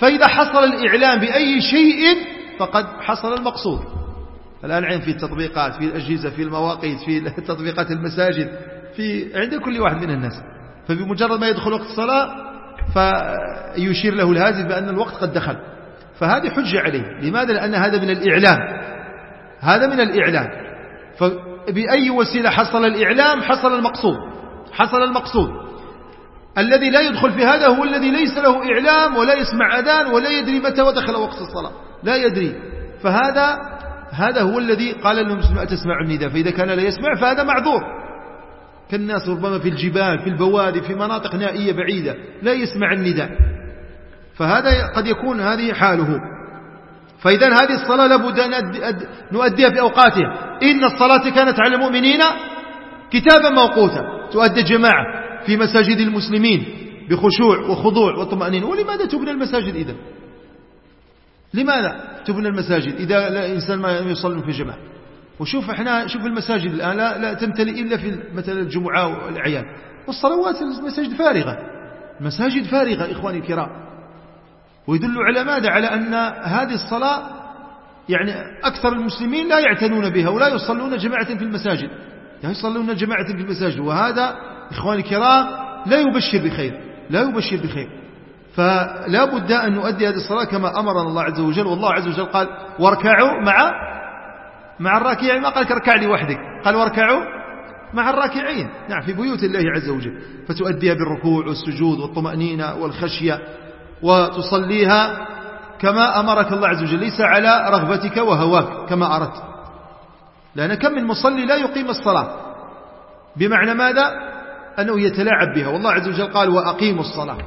فإذا حصل الإعلام بأي شيء فقد حصل المقصود. الآن عين في التطبيقات في الأجهزة في المواقيت في تطبيقات المساجد في عند كل واحد من الناس. فبمجرد ما يدخل وقت الصلاة فيشير له الهاتف بأن الوقت قد دخل. فهذه حجة عليه. لماذا؟ لأن هذا من الإعلام. هذا من الإعلام. فبأي وسيلة حصل الإعلام حصل المقصود. حصل المقصود. الذي لا يدخل في هذا هو الذي ليس له إعلام ولا يسمع أذان ولا يدري متى ودخل وقت الصلاة. لا يدري. فهذا هذا هو الذي قال لهم أتسمع النداء فإذا كان لا يسمع فهذا معذور. كالناس ربما في الجبال في البوادي في مناطق نائية بعيدة لا يسمع النداء. فهذا قد يكون هذه حاله. فإذا هذه الصلاة لابد أن نؤديها في أوقاتها. إن الصلاة كانت على المؤمنين كتابا موقوتا. تؤدى جماعة في مساجد المسلمين بخشوع وخضوع وطمأنينة. ولماذا تبنى المساجد إذا لماذا تبنى المساجد إذا لا إنسان ما يصلي في جماعة وشوف إحنا شوف المساجد الآن لا, لا تمتلئ إلا في مثلا الجمعة والأعياد. والصلوات المساجد فارغة. المساجد فارغة إخواني الكرام. ويدل على ماذا؟ على أن هذه الصلاة يعني أكثر المسلمين لا يعتنون بها ولا يصلون جماعة في المساجد. يعني يصلون جماعة في المساجد. وهذا إخواني الكرام لا يبشر بخير لا يبشر بخير. فلا بد أن نؤدي هذه الصلاة كما أمرنا الله عز وجل. والله عز وجل قال واركعوا مع مع الراكعين. ما قال اركع لي وحدك قال واركعوا مع الراكعين نعم في بيوت الله عز وجل. فتؤديها بالركوع والسجود والطمأنينة والخشية. وتصليها كما أمرك الله عز وجل ليس على رغبتك وهواك كما أردت. لأن كم من مصلي لا يقيم الصلاة. بمعنى ماذا؟ أنه يتلاعب بها. والله عز وجل قال وأقيموا الصلاة.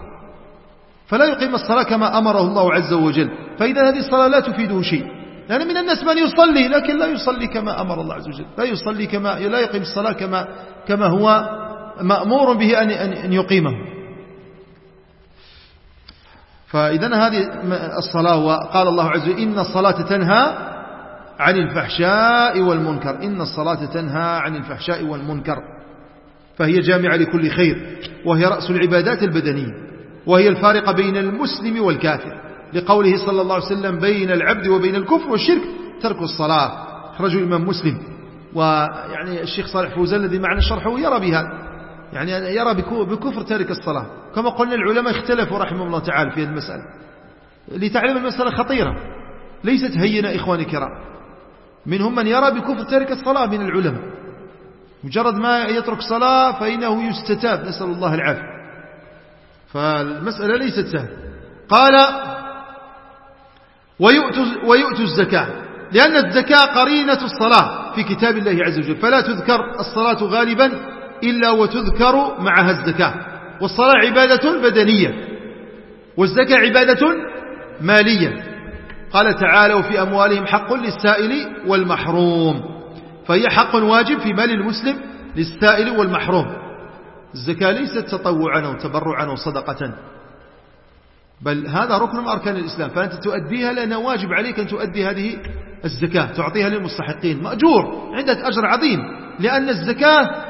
فلا يقيم الصلاة كما أمره الله عز وجل. فإذا هذه الصلاة لا تفيده شيء. لأن من الناس من يصلي لكن لا يصلي كما أمر الله عز وجل. لا يصلي كما لا يقيم الصلاة كما كما هو مأمور به أن أن يقيمه. فإذا هذه الصلاة وقال الله عز وجل إن الصلاة تنهى عن الفحشاء والمنكر. إن الصلاة تنهى عن الفحشاء والمنكر. فهي جامعة لكل خير وهي رأس العبادات البدنية وهي الفارقة بين المسلم والكافر لقوله صلى الله عليه وسلم بين العبد وبين الكفر والشرك ترك الصلاة. رجل الإمام مسلم ويعني الشيخ صالح فوزان الذي معنا شرحه يرى بها. يعني يرى بكفر تارك الصلاة. كما قلنا العلماء اختلفوا رحمه الله تعالى في هذه المسألة. لتعلم المسألة خطيرة. ليست هينة إخواني الكرام. منهم من يرى بكفر تارك الصلاة من العلماء. مجرد ما يترك صلاة فإنه يستتاب. نسأل الله العافية. فالمسألة ليست سهلة. قال ويؤتوا, الزكاة. لأن الزكاة قرينة الصلاة في كتاب الله عز وجل. فلا تذكر الصلاة غالبا إلا وتذكر معها الزكاة. والصلاة عبادة بدنية. والزكاة عبادة مالية. قال تعالى وفي أموالهم حق للسائل والمحروم. فهي حق واجب في مال المسلم للسائل والمحروم. الزكاة ليست تطوعا أو تبرعا أو صدقة. بل هذا ركن من أركان الإسلام. فأنت تؤديها لأنه واجب عليك أن تؤدي هذه الزكاة. تعطيها للمستحقين. مأجور. عندك أجر عظيم. لأن الزكاة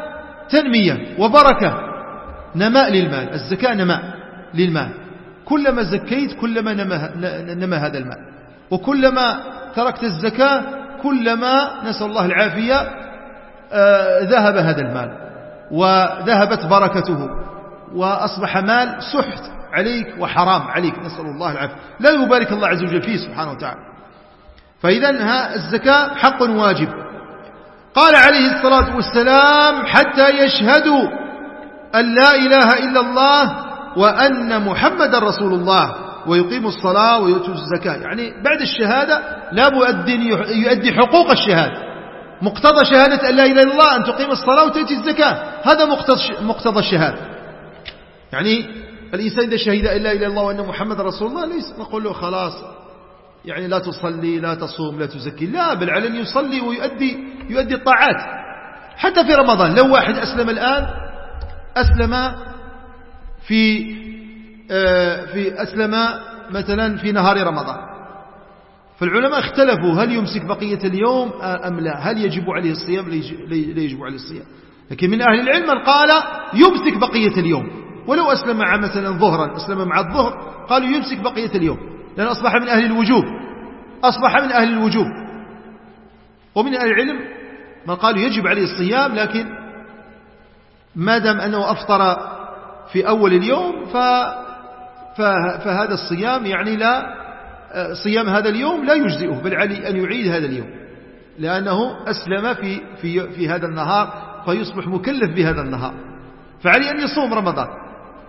تنمية وبركة. نماء للمال الزكاة نماء للمال. كلما زكيت كلما نمى, نمى هذا المال. وكلما تركت الزكاة كلما نسأل الله العافية آه، ذهب هذا المال. وذهبت بركته. وأصبح مال سحت عليك وحرام عليك. نسأل الله العافية. لا يبارك الله عز وجل فيه سبحانه وتعالى. فإذا الزكاة حق واجب. قال عليه الصلاة والسلام حتى يشهدوا أن لا إله إلا الله وأن محمد رسول الله ويقيم الصلاة ويؤتوا الزكاة. يعني بعد الشهادة لا بد يؤدي حقوق الشهادة. مقتضى شهادة أن لا إله إلا الله أن تقيم الصلاة وتأتي الزكاة. هذا مقتضى الشهادة. يعني الإنسان إذا شهد أن لا إله إلا الله وأن محمد رسول الله ليس نقول له خلاص يعني لا تصلي لا تصوم لا تزكي. لا أن يصلي ويؤدي يؤدي الطاعات. حتى في رمضان لو واحد أسلم الآن أسلم في آه، في أسلم مثلا في نهار رمضان. فالعلماء اختلفوا هل يمسك بقية اليوم أم لا؟ هل يجب عليه الصيام لا يجب عليه الصيام. لكن من أهل العلم من قال يمسك بقية اليوم. ولو أسلم مع مثلا ظهرا أسلم مع الظهر قالوا يمسك بقية اليوم. لأن أصبح من أهل الوجوب. أصبح من أهل الوجوب. ومن أهل العلم من قالوا يجب عليه الصيام لكن ما دام أنه أفطر في أول اليوم ف فهذا الصيام يعني لا صيام هذا اليوم لا يجزئه بل علي أن يعيد هذا اليوم. لأنه أسلم في, في, في هذا النهار فيصبح مكلف بهذا النهار. فعلي أن يصوم رمضان.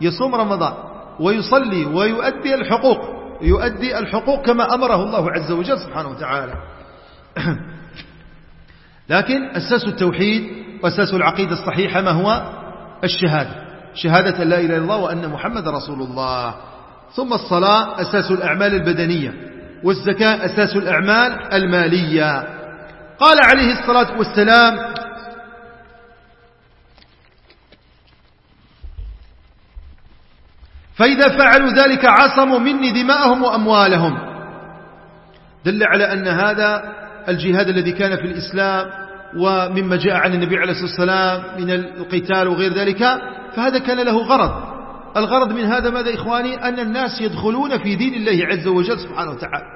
يصوم رمضان ويصلي ويؤدي الحقوق. يؤدي الحقوق كما أمره الله عز وجل سبحانه وتعالى. لكن أساس التوحيد وأساس العقيدة الصحيحة ما هو؟ الشهادة. شهادة لا إله إلا الله وأن محمد رسول الله. ثم الصلاة أساس الأعمال البدنية والزكاة أساس الأعمال المالية. قال عليه الصلاة والسلام فإذا فعلوا ذلك عصموا مني دماءهم وأموالهم. دل على أن هذا الجهاد الذي كان في الإسلام ومما جاء عن النبي عليه الصلاة والسلام من القتال وغير ذلك فهذا كان له غرض. الغرض من هذا ماذا إخواني؟ أن الناس يدخلون في دين الله عز وجل سبحانه وتعالى.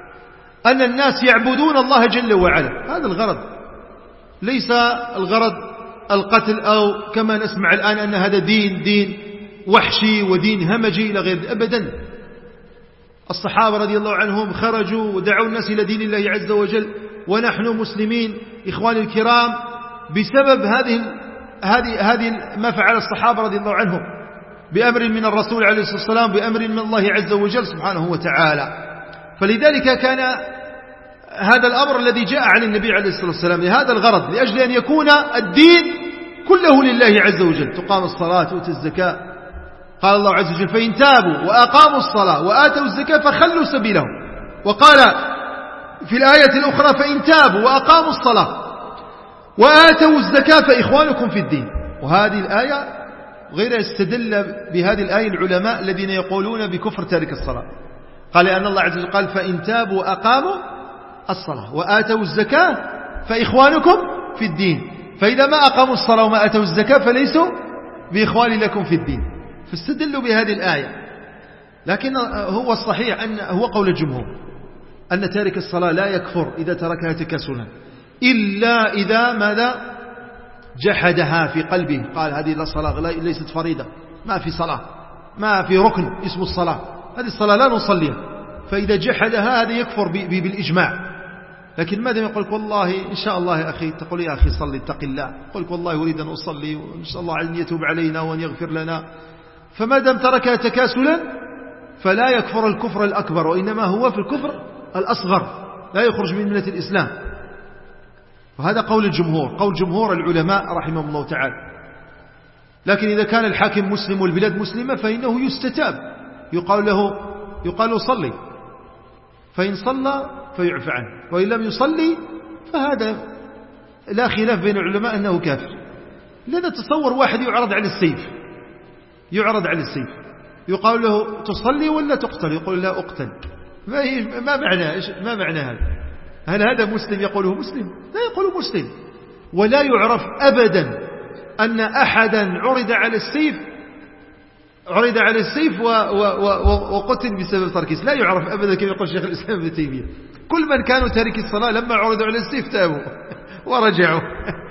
أن الناس يعبدون الله جل وعلا. هذا الغرض. ليس الغرض القتل أو كما نسمع الآن أن هذا دين دين. وحشي ودين همجي إلى غير أبدا. الصحابة رضي الله عنهم خرجوا ودعوا الناس إلى دين الله عز وجل. ونحن مسلمين إخواني الكرام بسبب هذه هذه هذه ما فعل الصحابة رضي الله عنهم. بأمر من الرسول عليه الصلاة والسلام بأمر من الله عز وجل سبحانه وتعالى. فلذلك كان هذا الأمر الذي جاء عن النبي عليه الصلاة والسلام لهذا الغرض لأجل أن يكون الدين كله لله عز وجل. تقام الصلاة وتزكى الزكاة قال الله عز وجل فإن تابوا وأقاموا الصلاة وآتوا الزكاة فخلوا سبيلهم. وقال في الآية الأخرى فإن تابوا وأقاموا الصلاة وآتوا الزكاة فإخوانكم في الدين. وهذه الآية غير استدل بهذه الآية العلماء الذين يقولون بكفر تارك الصلاة. قال أن الله عز وجل قال فإن تابوا وأقاموا الصلاة وآتوا الزكاة فإخوانكم في الدين. فإذا ما أقاموا الصلاة وما آتوا الزكاة فليسوا بإخوان لكم في الدين. فاستدلوا بهذه الآية. لكن هو الصحيح أن هو قول الجمهور أن تارك الصلاة لا يكفر إذا تركها تكاسلا إلا إذا ماذا؟ جحدها في قلبه. قال هذه الصلاة ليست فريدة ما في صلاة. ما في ركن اسم الصلاة. هذه الصلاة لا نصليها. فإذا جحدها هذا يكفر بالإجماع. لكن ماذا يقول؟ والله إن شاء الله يا أخي تقول يا أخي صلي اتق الله. يقول والله أريد أن أصلي وإن شاء الله أن يتوب علينا وأن يغفر لنا. فما دام تركها تكاسلا فلا يكفر الكفر الأكبر وإنما هو في الكفر الأصغر لا يخرج من ملة الإسلام. وهذا قول الجمهور قول جمهور العلماء رحمهم الله تعالى. لكن إذا كان الحاكم مسلم والبلاد مسلمة فإنه يستتاب. يقال له يقال له صلي. فإن صلى فيعفى عنه وإن لم يصلي فهذا لا خلاف بين العلماء أنه كافر. لذا تصور واحد يعرض على السيف. يعرض على السيف. يقال له تصلي ولا تقتل؟ يقول لا أقتل. ما, ما معنى ما معنى هذا؟ هل هذا مسلم يقوله مسلم؟ لا يقول مسلم. ولا يعرف أبدا أن أحدا عرض على السيف عرض على السيف و و و وقتل بسبب ترك لا يعرف أبدا كما يقول شيخ الإسلام ابن تيمية. كل من كانوا تارك الصلاة لما عرضوا على السيف تابوا ورجعوا.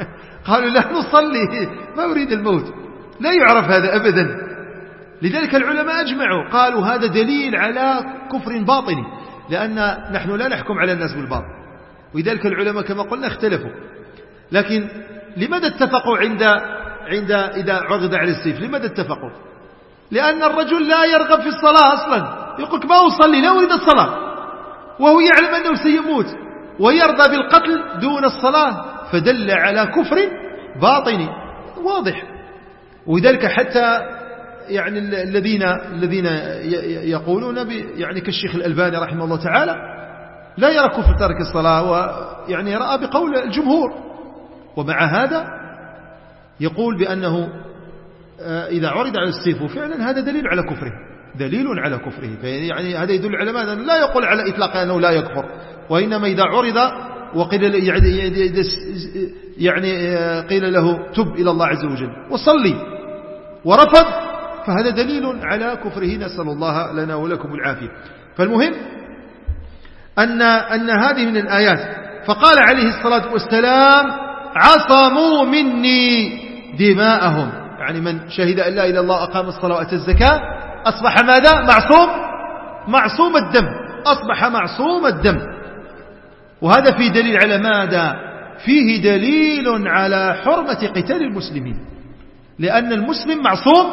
قالوا لا نصلي ما أريد الموت. لا يعرف هذا أبدا. لذلك العلماء أجمعوا قالوا هذا دليل على كفر باطني لأن نحن لا نحكم على الناس بالباطل. ولذلك العلماء كما قلنا اختلفوا. لكن لماذا اتفقوا عند عند إذا عرض على السيف؟ لماذا اتفقوا؟ لأن الرجل لا يرغب في الصلاة أصلا. يقول ما أصلي لا أريد الصلاة. وهو يعلم أنه سيموت. ويرضى بالقتل دون الصلاة. فدل على كفر باطني. واضح. ولذلك حتى يعني الذين الذين يقولون يعني كالشيخ الألباني رحمه الله تعالى لا يرى كفر ترك الصلاة ويعني رأى بقول الجمهور. ومع هذا يقول بأنه آه، إذا عرض على السيف فعلا هذا دليل على كفره. دليل على كفره. يعني هذا يدل على ماذا؟ لا يقول على إطلاق أنه لا يكفر. وإنما إذا عرض وقيل يعني, يعني آه، قيل له تب إلى الله عز وجل. وصلي. ورفض فهذا دليل على كفره نسأل الله لنا ولكم العافية. فالمهم أن, أن هذه من الآيات. فقال عليه الصلاة والسلام عصموا مني دماءهم. يعني من شهد أن لا إله الله أقام الصلاة وأتى الزكاة أصبح ماذا؟ معصوم؟ معصوم الدم. أصبح معصوم الدم. وهذا فيه دليل على ماذا؟ فيه دليل على حرمة قتال المسلمين. لأن المسلم معصوم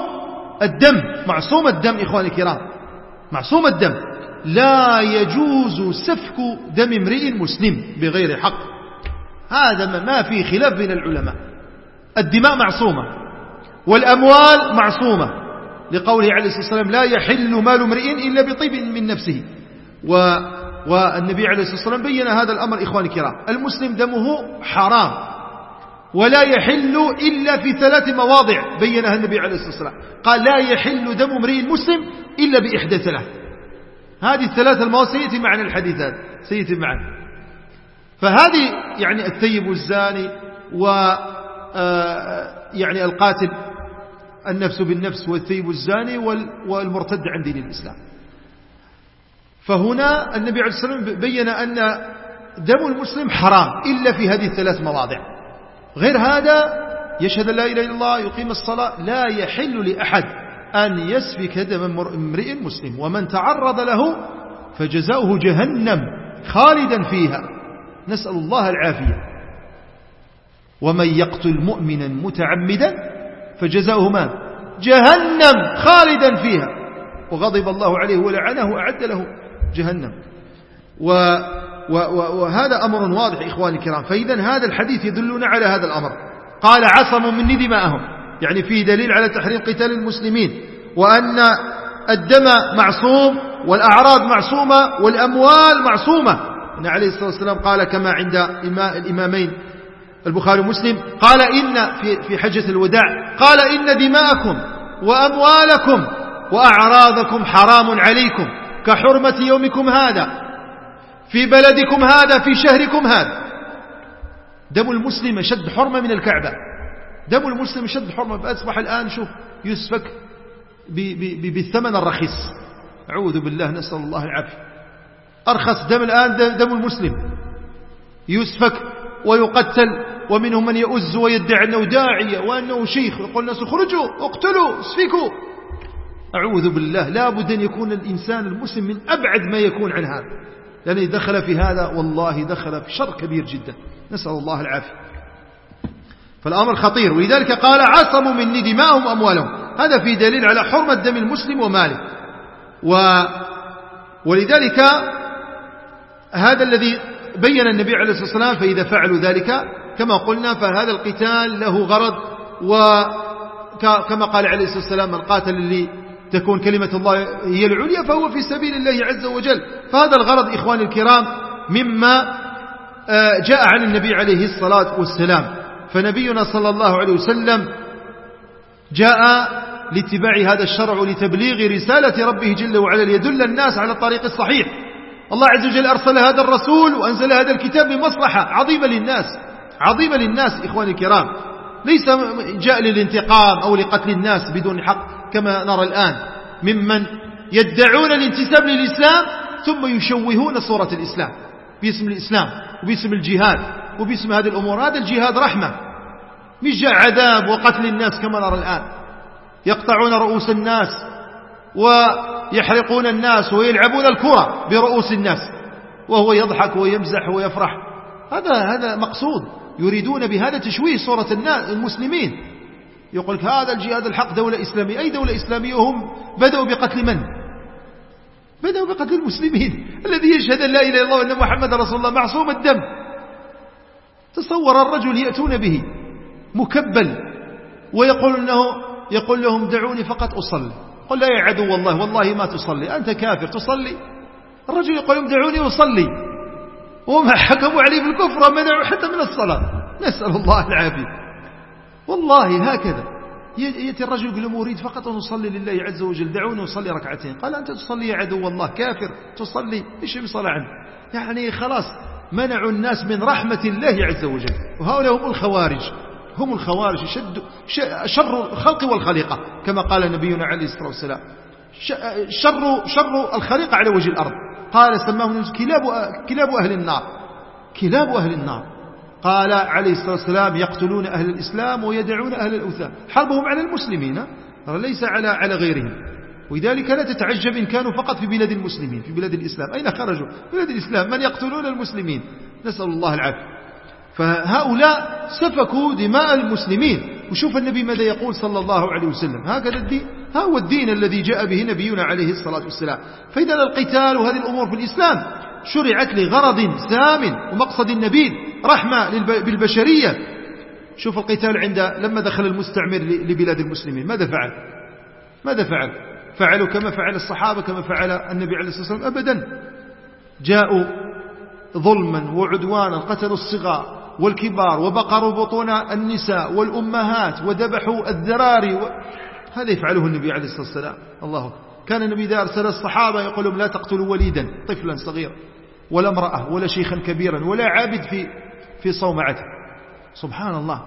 الدم معصوم الدم إخواني الكرام معصوم الدم. لا يجوز سفك دم امرئ مسلم بغير حق. هذا ما فيه خلاف بين العلماء. الدماء معصومة والأموال معصومة. لقوله عليه الصلاة والسلام لا يحل مال امرئ إلا بطيب من نفسه. و والنبي عليه الصلاة والسلام بين هذا الأمر إخواني الكرام. المسلم دمه حرام. ولا يحل إلا في ثلاث مواضع بينها النبي عليه الصلاة والسلام. قال لا يحل دم امرئ مسلم إلا بإحدى ثلاث. هذه الثلاث المواضع سيأتي معنا الحديثات سيأتي معنا. فهذه يعني الثيب والزاني و آه، يعني القاتل النفس بالنفس والثيب الزاني والمرتد عن دين الإسلام. فهنا النبي عليه الصلاة والسلام بين أن دم المسلم حرام إلا في هذه الثلاث مواضع. غير هذا يشهد لا إله إلا الله يقيم الصلاة لا يحل لأحد أن يسفك دم امرئ مسلم ومن تعرض له فجزاؤه جهنم خالدا فيها. نسأل الله العافية. ومن يقتل مؤمنا متعمدا فجزاؤه ما جهنم خالدا فيها. وغضب الله عليه ولعنه وأعد له جهنم. و وهذا أمر واضح إخواني الكرام. فإذا هذا الحديث يدلنا على هذا الأمر. قال عصموا مني دماءهم يعني فيه دليل على تحريم قتال المسلمين. وأن الدم معصوم والأعراض معصومة والأموال معصومة. أن عليه الصلاة والسلام قال كما عند الإمامين البخاري ومسلم قال إن في في حجة الوداع قال إن دماءكم وأموالكم وأعراضكم حرام عليكم كحرمة يومكم هذا. في بلدكم هذا في شهركم هذا. دم المسلم شد حرمة من الكعبة. دم المسلم شد حرمة. أصبح الآن شوف يسفك بالثمن الرخيص. أعوذ بالله نسأل الله العافية. أرخص دم الآن دم المسلم. يسفك ويقتل ومنهم من يؤز ويدعي أنه داعية وأنه شيخ. يقول الناس اخرجوا اقتلوا اسفكوا. أعوذ بالله لا بد أن يكون الإنسان المسلم من أبعد ما يكون عن هذا. لأنه دخل في هذا والله دخل في شر كبير جدا. نسأل الله العافية. فالأمر خطير. ولذلك قال عصموا مني دماءهم وأموالهم. هذا في دليل على حرمة دم المسلم وماله. و ولذلك هذا الذي بين النبي عليه الصلاة والسلام فإذا فعلوا ذلك كما قلنا فهذا القتال له غرض. وكما قال عليه الصلاة والسلام من قاتل تكون كلمة الله هي العليا فهو في سبيل الله عز وجل. فهذا الغرض إخواني الكرام مما آه، جاء عن النبي عليه الصلاة والسلام. فنبينا صلى الله عليه وسلم جاء لاتباع هذا الشرع ولتبليغ رسالة ربه جل وعلا ليدل الناس على الطريق الصحيح. الله عز وجل أرسل هذا الرسول وأنزل هذا الكتاب بمصلحة عظيمة للناس عظيمة للناس إخواني الكرام. ليس جاء للانتقام أو لقتل الناس بدون حق. كما نرى الآن ممن يدعون الانتساب للإسلام ثم يشوهون صورة الإسلام. باسم الإسلام وباسم الجهاد وباسم هذه الأمور. هذا الجهاد رحمة. مش جاء عذاب وقتل الناس كما نرى الآن. يقطعون رؤوس الناس ويحرقون الناس ويلعبون الكرة برؤوس الناس. وهو يضحك ويمزح ويفرح. هذا هذا مقصود. يريدون بهذا تشويه صورة الناس المسلمين. يقول لك هذا الجهاد الحق دولة إسلامية. أي دولة إسلامية هم؟ بدأوا بقتل من؟ بدأوا بقتل المسلمين. الذي يشهد أن لا إله إلا الله وأن محمد رسول الله معصوم الدم. تصور الرجل يأتون به مكبل ويقول أنه يقول لهم دعوني فقط أصلي. قل لا يا عدو الله والله ما تصلي. أنت كافر تصلي. الرجل يقول لهم دعوني أصلي. وما حكموا عليه بالكفر ومنعوا حتى من الصلاة. نسأل الله العافية. والله هكذا. يأتي الرجل يقول لهم أريد فقط أن أصلي لله عز وجل. دعوني أصلي ركعتين. قال أنت تصلي يا عدو الله كافر. تصلي إيش بصلاة عنه؟ يعني خلاص منعوا الناس من رحمة الله عز وجل. وهؤلاء هم الخوارج. هم الخوارج. شد شر الخلق والخليقة. كما قال نبينا عليه الصلاة والسلام. شر, شر الخليقة على وجه الأرض. قال سماهم كلاب, كلاب أهل النار. كلاب أهل النار. قال عليه الصلاة والسلام يقتلون أهل الإسلام ويدعون أهل الأوثان. حربهم على المسلمين ليس على على غيرهم. ولذلك لا تتعجب إن كانوا فقط في بلاد المسلمين في بلاد الإسلام. أين خرجوا؟ بلاد الإسلام. من يقتلون المسلمين؟ نسأل الله العافية. فهؤلاء سفكوا دماء المسلمين. وشوف النبي ماذا يقول صلى الله عليه وسلم. هكذا الدين ها هو الدين الذي جاء به نبينا عليه الصلاة والسلام. فإذا القتال وهذه الأمور في الإسلام شرعت لغرض سام ومقصد نبيل. رحمة بالبشرية. شوف القتال عند لما دخل المستعمر لبلاد المسلمين ماذا فعل؟ ماذا فعل؟ فعلوا كما فعل الصحابة كما فعل النبي عليه الصلاة والسلام أبدا. جاءوا ظلما وعدوانا قتلوا الصغار والكبار وبقروا بطون النساء والأمهات وذبحوا الذراري و... هذا يفعله النبي عليه الصلاة والسلام. الله. كان النبي إذا أرسل الصحابة يقول لهم لا تقتلوا وليدا طفلا صغيرا ولا امرأة ولا شيخا كبيرا ولا عابد في في صومعته سبحان الله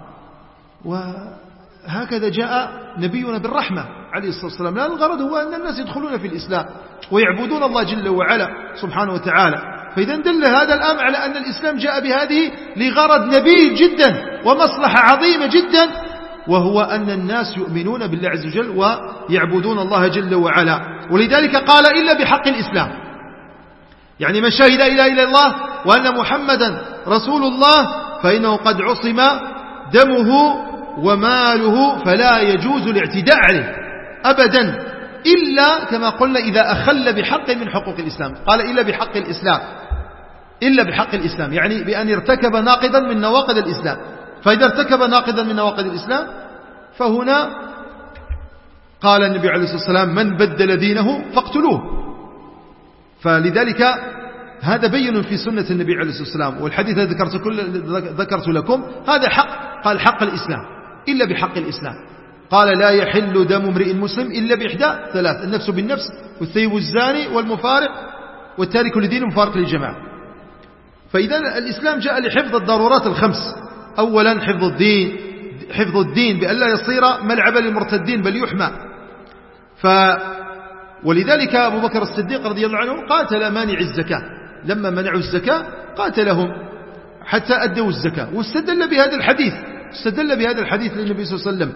وهكذا جاء نبينا بالرحمة عليه الصلاة والسلام. لأن الغرض هو أن الناس يدخلون في الإسلام ويعبدون الله جل وعلا سبحانه وتعالى. فإذا دل هذا الأمر على أن الإسلام جاء بهذه لغرض نبيل جدا ومصلحة عظيمة جدا وهو أن الناس يؤمنون بالله عز وجل ويعبدون الله جل وعلا. ولذلك قال إلا بحق الإسلام. يعني من شهد إله إلا الله وأن محمدا رسول الله فإنه قد عصم دمه وماله فلا يجوز الاعتداء عليه أبدا إلا كما قلنا إذا أخل بحق من حقوق الإسلام. قال إلا بحق الإسلام إلا بحق الإسلام يعني بأن ارتكب ناقضا من نواقض الإسلام. فإذا ارتكب ناقضا من نواقض الإسلام فهنا قال النبي عليه الصلاة والسلام من بدل دينه فاقتلوه. فلذلك هذا بين في سنة النبي عليه الصلاة والسلام والحديث الذي ذكرت, كل ذكرت لكم هذا حق قال حق الإسلام إلا بحق الإسلام. قال لا يحل دم امرئ مسلم إلا بإحدى ثلاث النفس بالنفس والثيب الزاني والمفارق والتارك لدين المفارق للجماعة. فإذا الإسلام جاء لحفظ الضرورات الخمس. أولا حفظ الدين حفظ الدين بأن لا يصير ملعبا للمرتدين بل يحمى. ف ولذلك أبو بكر الصديق رضي الله عنه قاتل مانع الزكاة. لما منعوا الزكاة قاتلهم حتى أدوا الزكاة. واستدل بهذا الحديث استدل بهذا الحديث للنبي صلى الله عليه وسلم.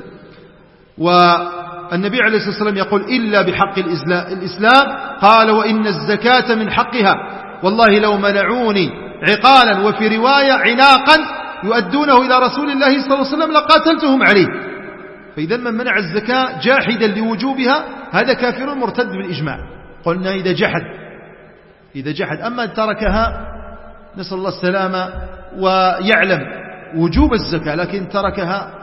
والنبي عليه الصلاة والسلام يقول إلا بحق الإسلام. قال وإن الزكاة من حقها. والله لو منعوني عقالا وفي رواية عناقا يؤدونه إلى رسول الله صلى الله عليه وسلم لقاتلتهم عليه. فإذا من منع الزكاة جاحدا لوجوبها هذا كافر مرتد بالإجماع. قلنا إذا جحد إذا جحد. أما تركها نسأل الله السلامة ويعلم وجوب الزكاة لكن تركها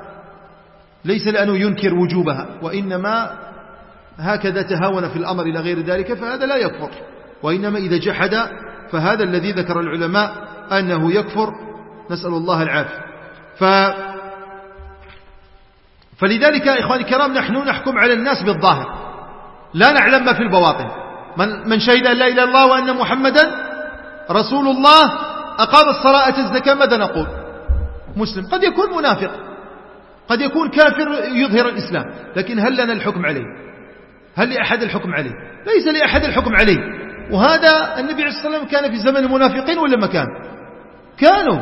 ليس لأنه ينكر وجوبها وإنما هكذا تهاون في الأمر إلى غير ذلك فهذا لا يكفر. وإنما إذا جحد فهذا الذي ذكر العلماء أنه يكفر. نسأل الله العافية. فلذلك يا إخواني الكرام نحن نحكم على الناس بالظاهر. لا نعلم ما في البواطن. من, من شهد أن لا إله إلا الله وأن محمدا رسول الله أقام الصلاة الزكاة ماذا نقول؟ مسلم. قد يكون منافق. قد يكون كافر يظهر الإسلام. لكن هل لنا الحكم عليه؟ هل لأحد الحكم عليه؟ ليس لأحد الحكم عليه. وهذا النبي عليه الصلاة والسلام كان في زمن المنافقين ولا ما كان؟ كانوا.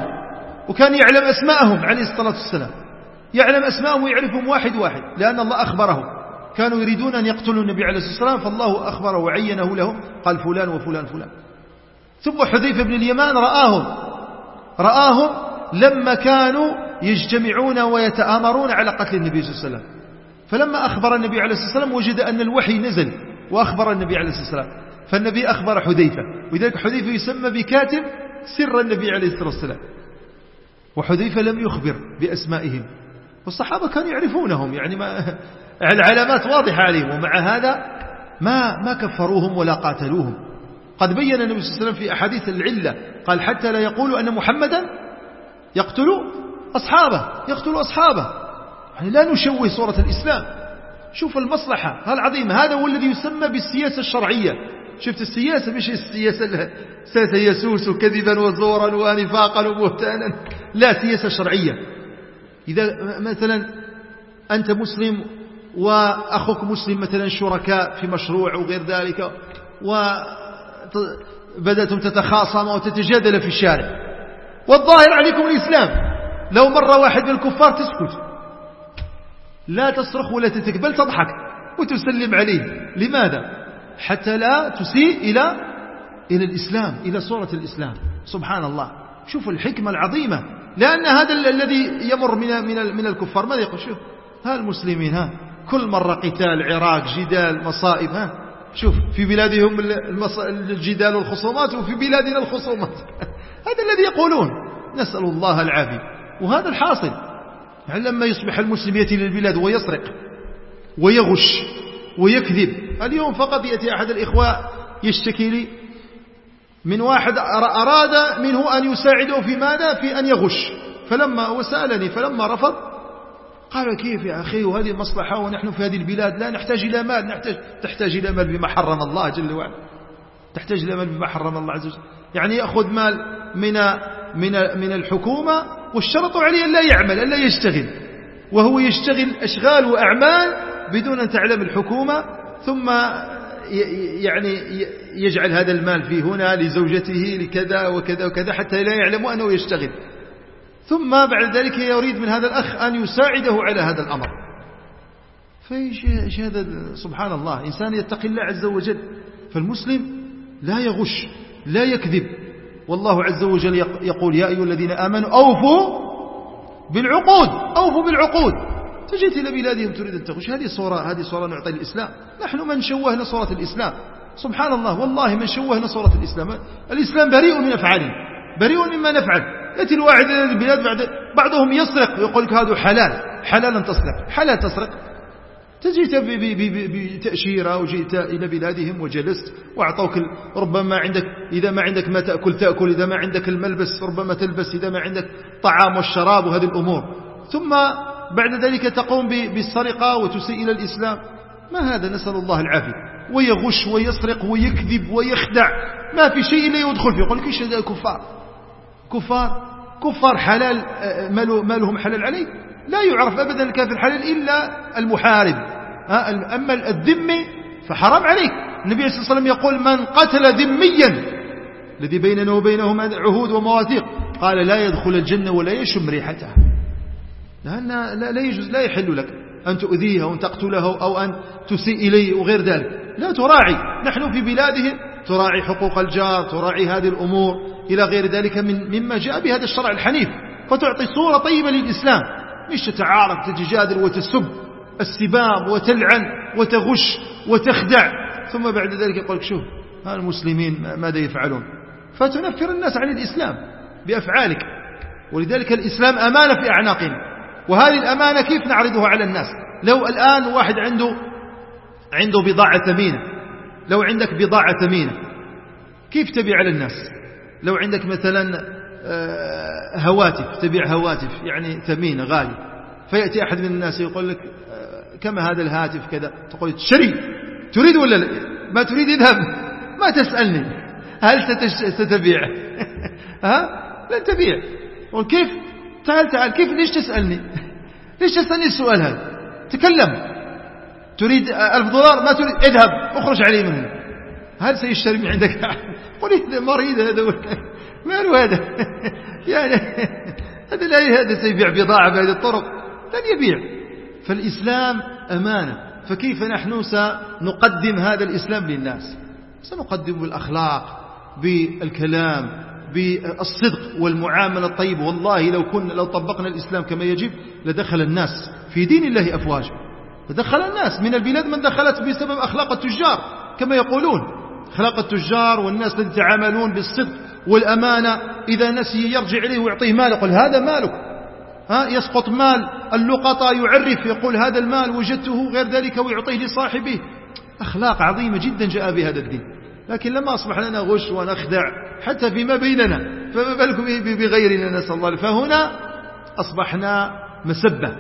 وكان يعلم أسماءهم عليه الصلاة والسلام. يعلم أسماءهم ويعرفهم واحد واحد لأن الله أخبره. كانوا يريدون أن يقتلوا النبي عليه الصلاة والسلام فالله أخبره وعينه لهم قال فلان وفلان فلان. ثم حذيفة بن اليمان رآهم رآهم لما كانوا يجتمعون ويتآمرون على قتل النبي صلى الله عليه وسلم. فلما أخبر النبي عليه الصلاة والسلام وجد أن الوحي نزل وأخبر النبي عليه الصلاة والسلام. فالنبي أخبر حذيفة ولذلك حذيفة يسمى بكاتب سر النبي عليه الصلاة والسلام. وحذيفة لم يخبر بأسمائهم. والصحابة كانوا يعرفونهم يعني ما العلامات واضحة عليهم ومع هذا ما ما كفروهم ولا قاتلوهم. قد بين النبي صلى الله عليه وسلم في أحاديث العلة قال حتى لا يقولوا أن محمدا يقتل أصحابه يقتل أصحابه. يعني لا نشوه صورة الإسلام. شوف المصلحة العظيمة هذا هو الذي يسمى بالسياسة الشرعية. شفت السياسة؟ مش السياسة سياسة يسوس كذبا وزورا ونفاقا وبهتانا. لا سياسة شرعية. إذا مثلا أنت مسلم وأخوك مسلم مثلا شركاء في مشروع وغير ذلك وبدأتم تتخاصموا وتتجادل في الشارع. والظاهر عليكم الإسلام. لو مر واحد من الكفار تسكت. لا تصرخ ولا تتقبل تضحك وتسلم عليه. لماذا؟ حتى لا تسيء إلى إلى الإسلام إلى صورة الإسلام. سبحان الله. شوفوا الحكمة العظيمة. لأن هذا الذي يمر من من من الكفار ماذا يقول؟ شوف ها المسلمين ها كل مرة قتال عراق جدال مصائب ها شوف في بلادهم الجدال والخصومات وفي بلادنا الخصومات. هذا الذي يقولون. نسأل الله العافية. وهذا الحاصل. يعني لما يصبح المسلم يأتي للبلاد ويسرق ويغش ويكذب اليوم فقط يأتي أحد الإخوة يشتكي لي من واحد أراد منه أن يساعده في ماذا؟ في أن يغش. فلما وسألني فلما رفض قال كيف يا أخي؟ وهذه مصلحة ونحن في هذه البلاد لا نحتاج إلى مال. نحتاج تحتاج إلى مال بما حرم الله جل وعلا. تحتاج إلى مال بما حرم الله عز وجل. يعني يأخذ مال من من من الحكومة والشرط عليه أن لا يعمل أن لا يشتغل. وهو يشتغل أشغال وأعمال بدون أن تعلم الحكومة ثم يعني يجعل هذا المال في هنا لزوجته لكذا وكذا وكذا حتى لا يعلموا أنه يشتغل. ثم بعد ذلك يريد من هذا الأخ أن يساعده على هذا الأمر. فإيش هذا سبحان الله. إنسان يتقي الله عز وجل فالمسلم لا يغش لا يكذب. والله عز وجل يقول يا أيها الذين آمنوا أوفوا بالعقود أوفوا بالعقود. فجئت إلى بلادهم تريد أن تغش هذه صورة هذه صورة نعطي الإسلام نحن من شوهنا صورة الإسلام. سبحان الله والله من شوهنا صورة الإسلام. الإسلام بريء من أفعاله. بريء مما نفعل. يأتي الواحد إلى البلاد بعد بعضهم يسرق ويقول لك هذا حلال. حلال أن تسرق. حلال تسرق. تجيت بتأشيرة وجئت إلى بلادهم وجلست وأعطوك ربما عندك إذا ما عندك ما تأكل تأكل. إذا ما عندك الملبس ربما تلبس. إذا ما عندك طعام والشراب وهذه الأمور. ثم بعد ذلك تقوم بالسرقة وتسيء إلى الإسلام. ما هذا؟ نسأل الله العافية. ويغش ويسرق ويكذب ويخدع. ما في شيء إلا يدخل فيه. يقول لك هذا كفار كفار؟ كفار حلال مالهم حلال عليه. لا يعرف أبدا الكافر حلال إلا المحارب. أما الذمي فحرام عليك. النبي صلى الله عليه وسلم يقول من قتل ذميا الذي بيننا وبينهم عهود ومواثيق قال لا يدخل الجنة ولا يشم ريحتها لأن لا, يجوز لا يحل لك أن تؤذيه أو أن تقتله أو أن تسيء إليه وغير ذلك. لا تراعي. نحن في بلادهم تراعي حقوق الجار تراعي هذه الأمور إلى غير ذلك من مما جاء بهذا الشرع الحنيف. فتعطي صورة طيبة للإسلام. مش تتعارف تتجادل وتسب. السباب وتلعن وتغش وتخدع. ثم بعد ذلك يقول لك شوف المسلمين ماذا يفعلون؟ فتنفر الناس عن الإسلام بأفعالك. ولذلك الإسلام أمانة في أعناقنا وهذه الأمانة كيف نعرضها على الناس؟ لو الآن واحد عنده عنده بضاعة ثمينة لو عندك بضاعة ثمينة كيف تبيع على الناس؟ لو عندك مثلا آه، هواتف تبيع هواتف يعني ثمينة غالية فيأتي أحد من الناس يقول لك آه، كم هذا الهاتف كذا؟ تقول تشتري تريد ولا لا؟ ما تريد اذهب ما تسألني هل ستبيع؟ ها؟ لن تبيع. قل كيف؟ تعال تعال كيف ليش تسألني؟ ليش تسألني السؤال هذا؟ تكلم. تريد ألف دولار؟ ما تريد. اذهب اخرج علي من هنا. هل سيشتري من عندك؟ قل مريض هذا. ما له هذا؟ يعني هذا لا هذا سيبيع بضاعة بهذه الطرق. لن يبيع. فالإسلام أمانة. فكيف نحن سنقدم هذا الإسلام للناس؟ سنقدم بالأخلاق بالكلام بالصدق والمعاملة الطيبة. والله لو كنا لو طبقنا الإسلام كما يجب لدخل الناس في دين الله أفواجا. لدخل الناس من البلاد من دخلت بسبب أخلاق التجار كما يقولون. أخلاق التجار والناس الذين يتعاملون بالصدق والأمانة إذا نسي يرجع إليه ويعطيه مال يقول هذا مالك. ها يسقط مال اللقطة يعرف يقول هذا المال وجدته غير ذلك ويعطيه لصاحبه. أخلاق عظيمة جدا جاء بهذا الدين. لكن لما أصبح لنا غش ونخدع حتى فيما بيننا فما بالكم بغيرنا نسأل الله. فهنا أصبحنا مسبة.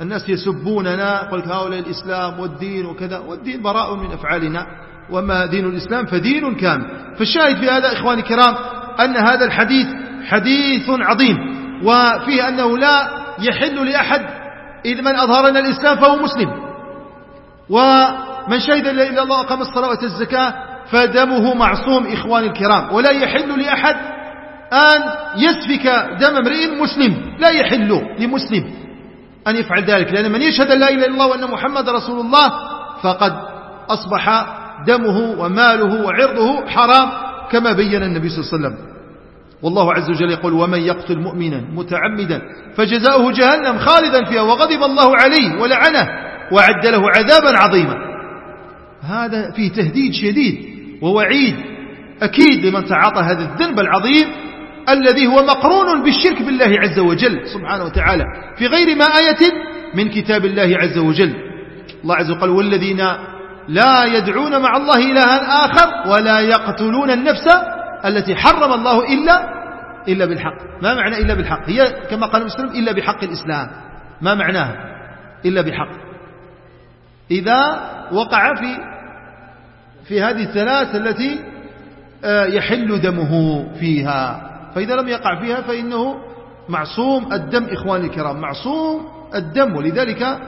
الناس يسبوننا قلت هؤلاء الإسلام والدين وكذا والدين براء من أفعالنا. وما دين الإسلام فدين كامل. فالشاهد في هذا إخواني الكرام أن هذا الحديث حديث عظيم. وفيه أنه لا يحل لأحد إذ من أظهر لنا الإسلام فهو مسلم. ومن شهد لا إله إلا الله أقام الصلاة والزكاة فدمه معصوم إخواني الكرام. ولا يحل لأحد أن يسفك دم امرئ مسلم. لا يحل لمسلم أن يفعل ذلك لأن من يشهد لا إله إلا الله وأن محمد رسول الله فقد أصبح دمه وماله وعرضه حرام كما بين النبي صلى الله عليه وسلم. والله عز وجل يقول ومن يقتل مؤمنا متعمدا فجزاؤه جهنم خالدا فيها وغضب الله عليه ولعنه وعد له عذابا عظيما. هذا فيه تهديد شديد. ووعيد أكيد لمن تعاطى هذا الذنب العظيم الذي هو مقرون بالشرك بالله عز وجل سبحانه وتعالى في غير ما آية من كتاب الله عز وجل. الله عز وجل والذين لا يدعون مع الله إلها آخر ولا يقتلون النفس التي حرم الله إلا إلا بالحق. ما معنى إلا بالحق؟ هي كما قال المسلم إلا بحق الإسلام. ما معناها؟ إلا بحق إذا وقع في في هذه الثلاث التي آه، يحل دمه فيها. فإذا لم يقع فيها فإنه معصوم الدم إخواني الكرام معصوم الدم. ولذلك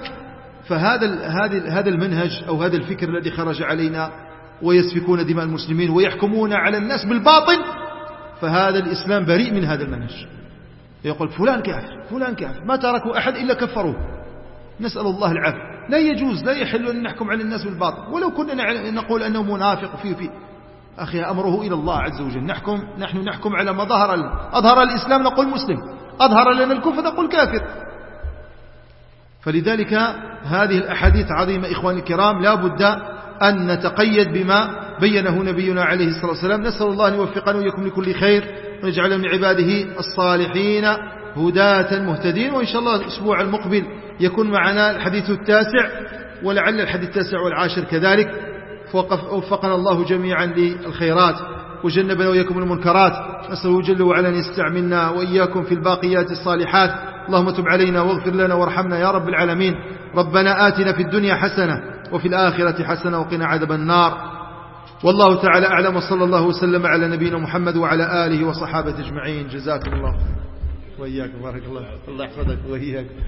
فهذا هذا المنهج أو هذا الفكر الذي خرج علينا ويسفكون دماء المسلمين ويحكمون على الناس بالباطل فهذا الإسلام بريء من هذا المنهج. يقول فلان كافر فلان كافر ما تركوا أحد إلا كفروه. نسأل الله العافية. لا يجوز لا يحل أن نحكم على الناس بالباطل. ولو كنا نقول أنه منافق فيه فيه أخي أمره إلى الله عز وجل. نحكم نحن نحكم على ما ظهر أظهر الإسلام نقول مسلم. أظهر لنا الكفر نقول كافر. فلذلك هذه الأحاديث عظيمة إخواني الكرام. لا بد أن نتقيد بما بينه نبينا عليه الصلاة والسلام. نسأل الله أن يوفقنا ويكم لكل خير ونجعل من عباده الصالحين هداة مهتدين. وإن شاء الله الأسبوع المقبل يكون معنا الحديث التاسع ولعل الحديث التاسع والعاشر كذلك. وفقنا الله جميعا للخيرات وجنبنا وإياكم المنكرات. نسأله جل وعلا أن يستعملنا وإياكم في الباقيات الصالحات. اللهم تب علينا واغفر لنا وارحمنا يا رب العالمين. ربنا آتنا في الدنيا حسنة وفي الآخرة حسنة وقنا عذاب النار. والله تعالى أعلم وصلى الله وسلم على نبينا محمد وعلى آله وصحابة أجمعين. جزاكم الله وإياكم بارك الله الله يحفظك. وإياك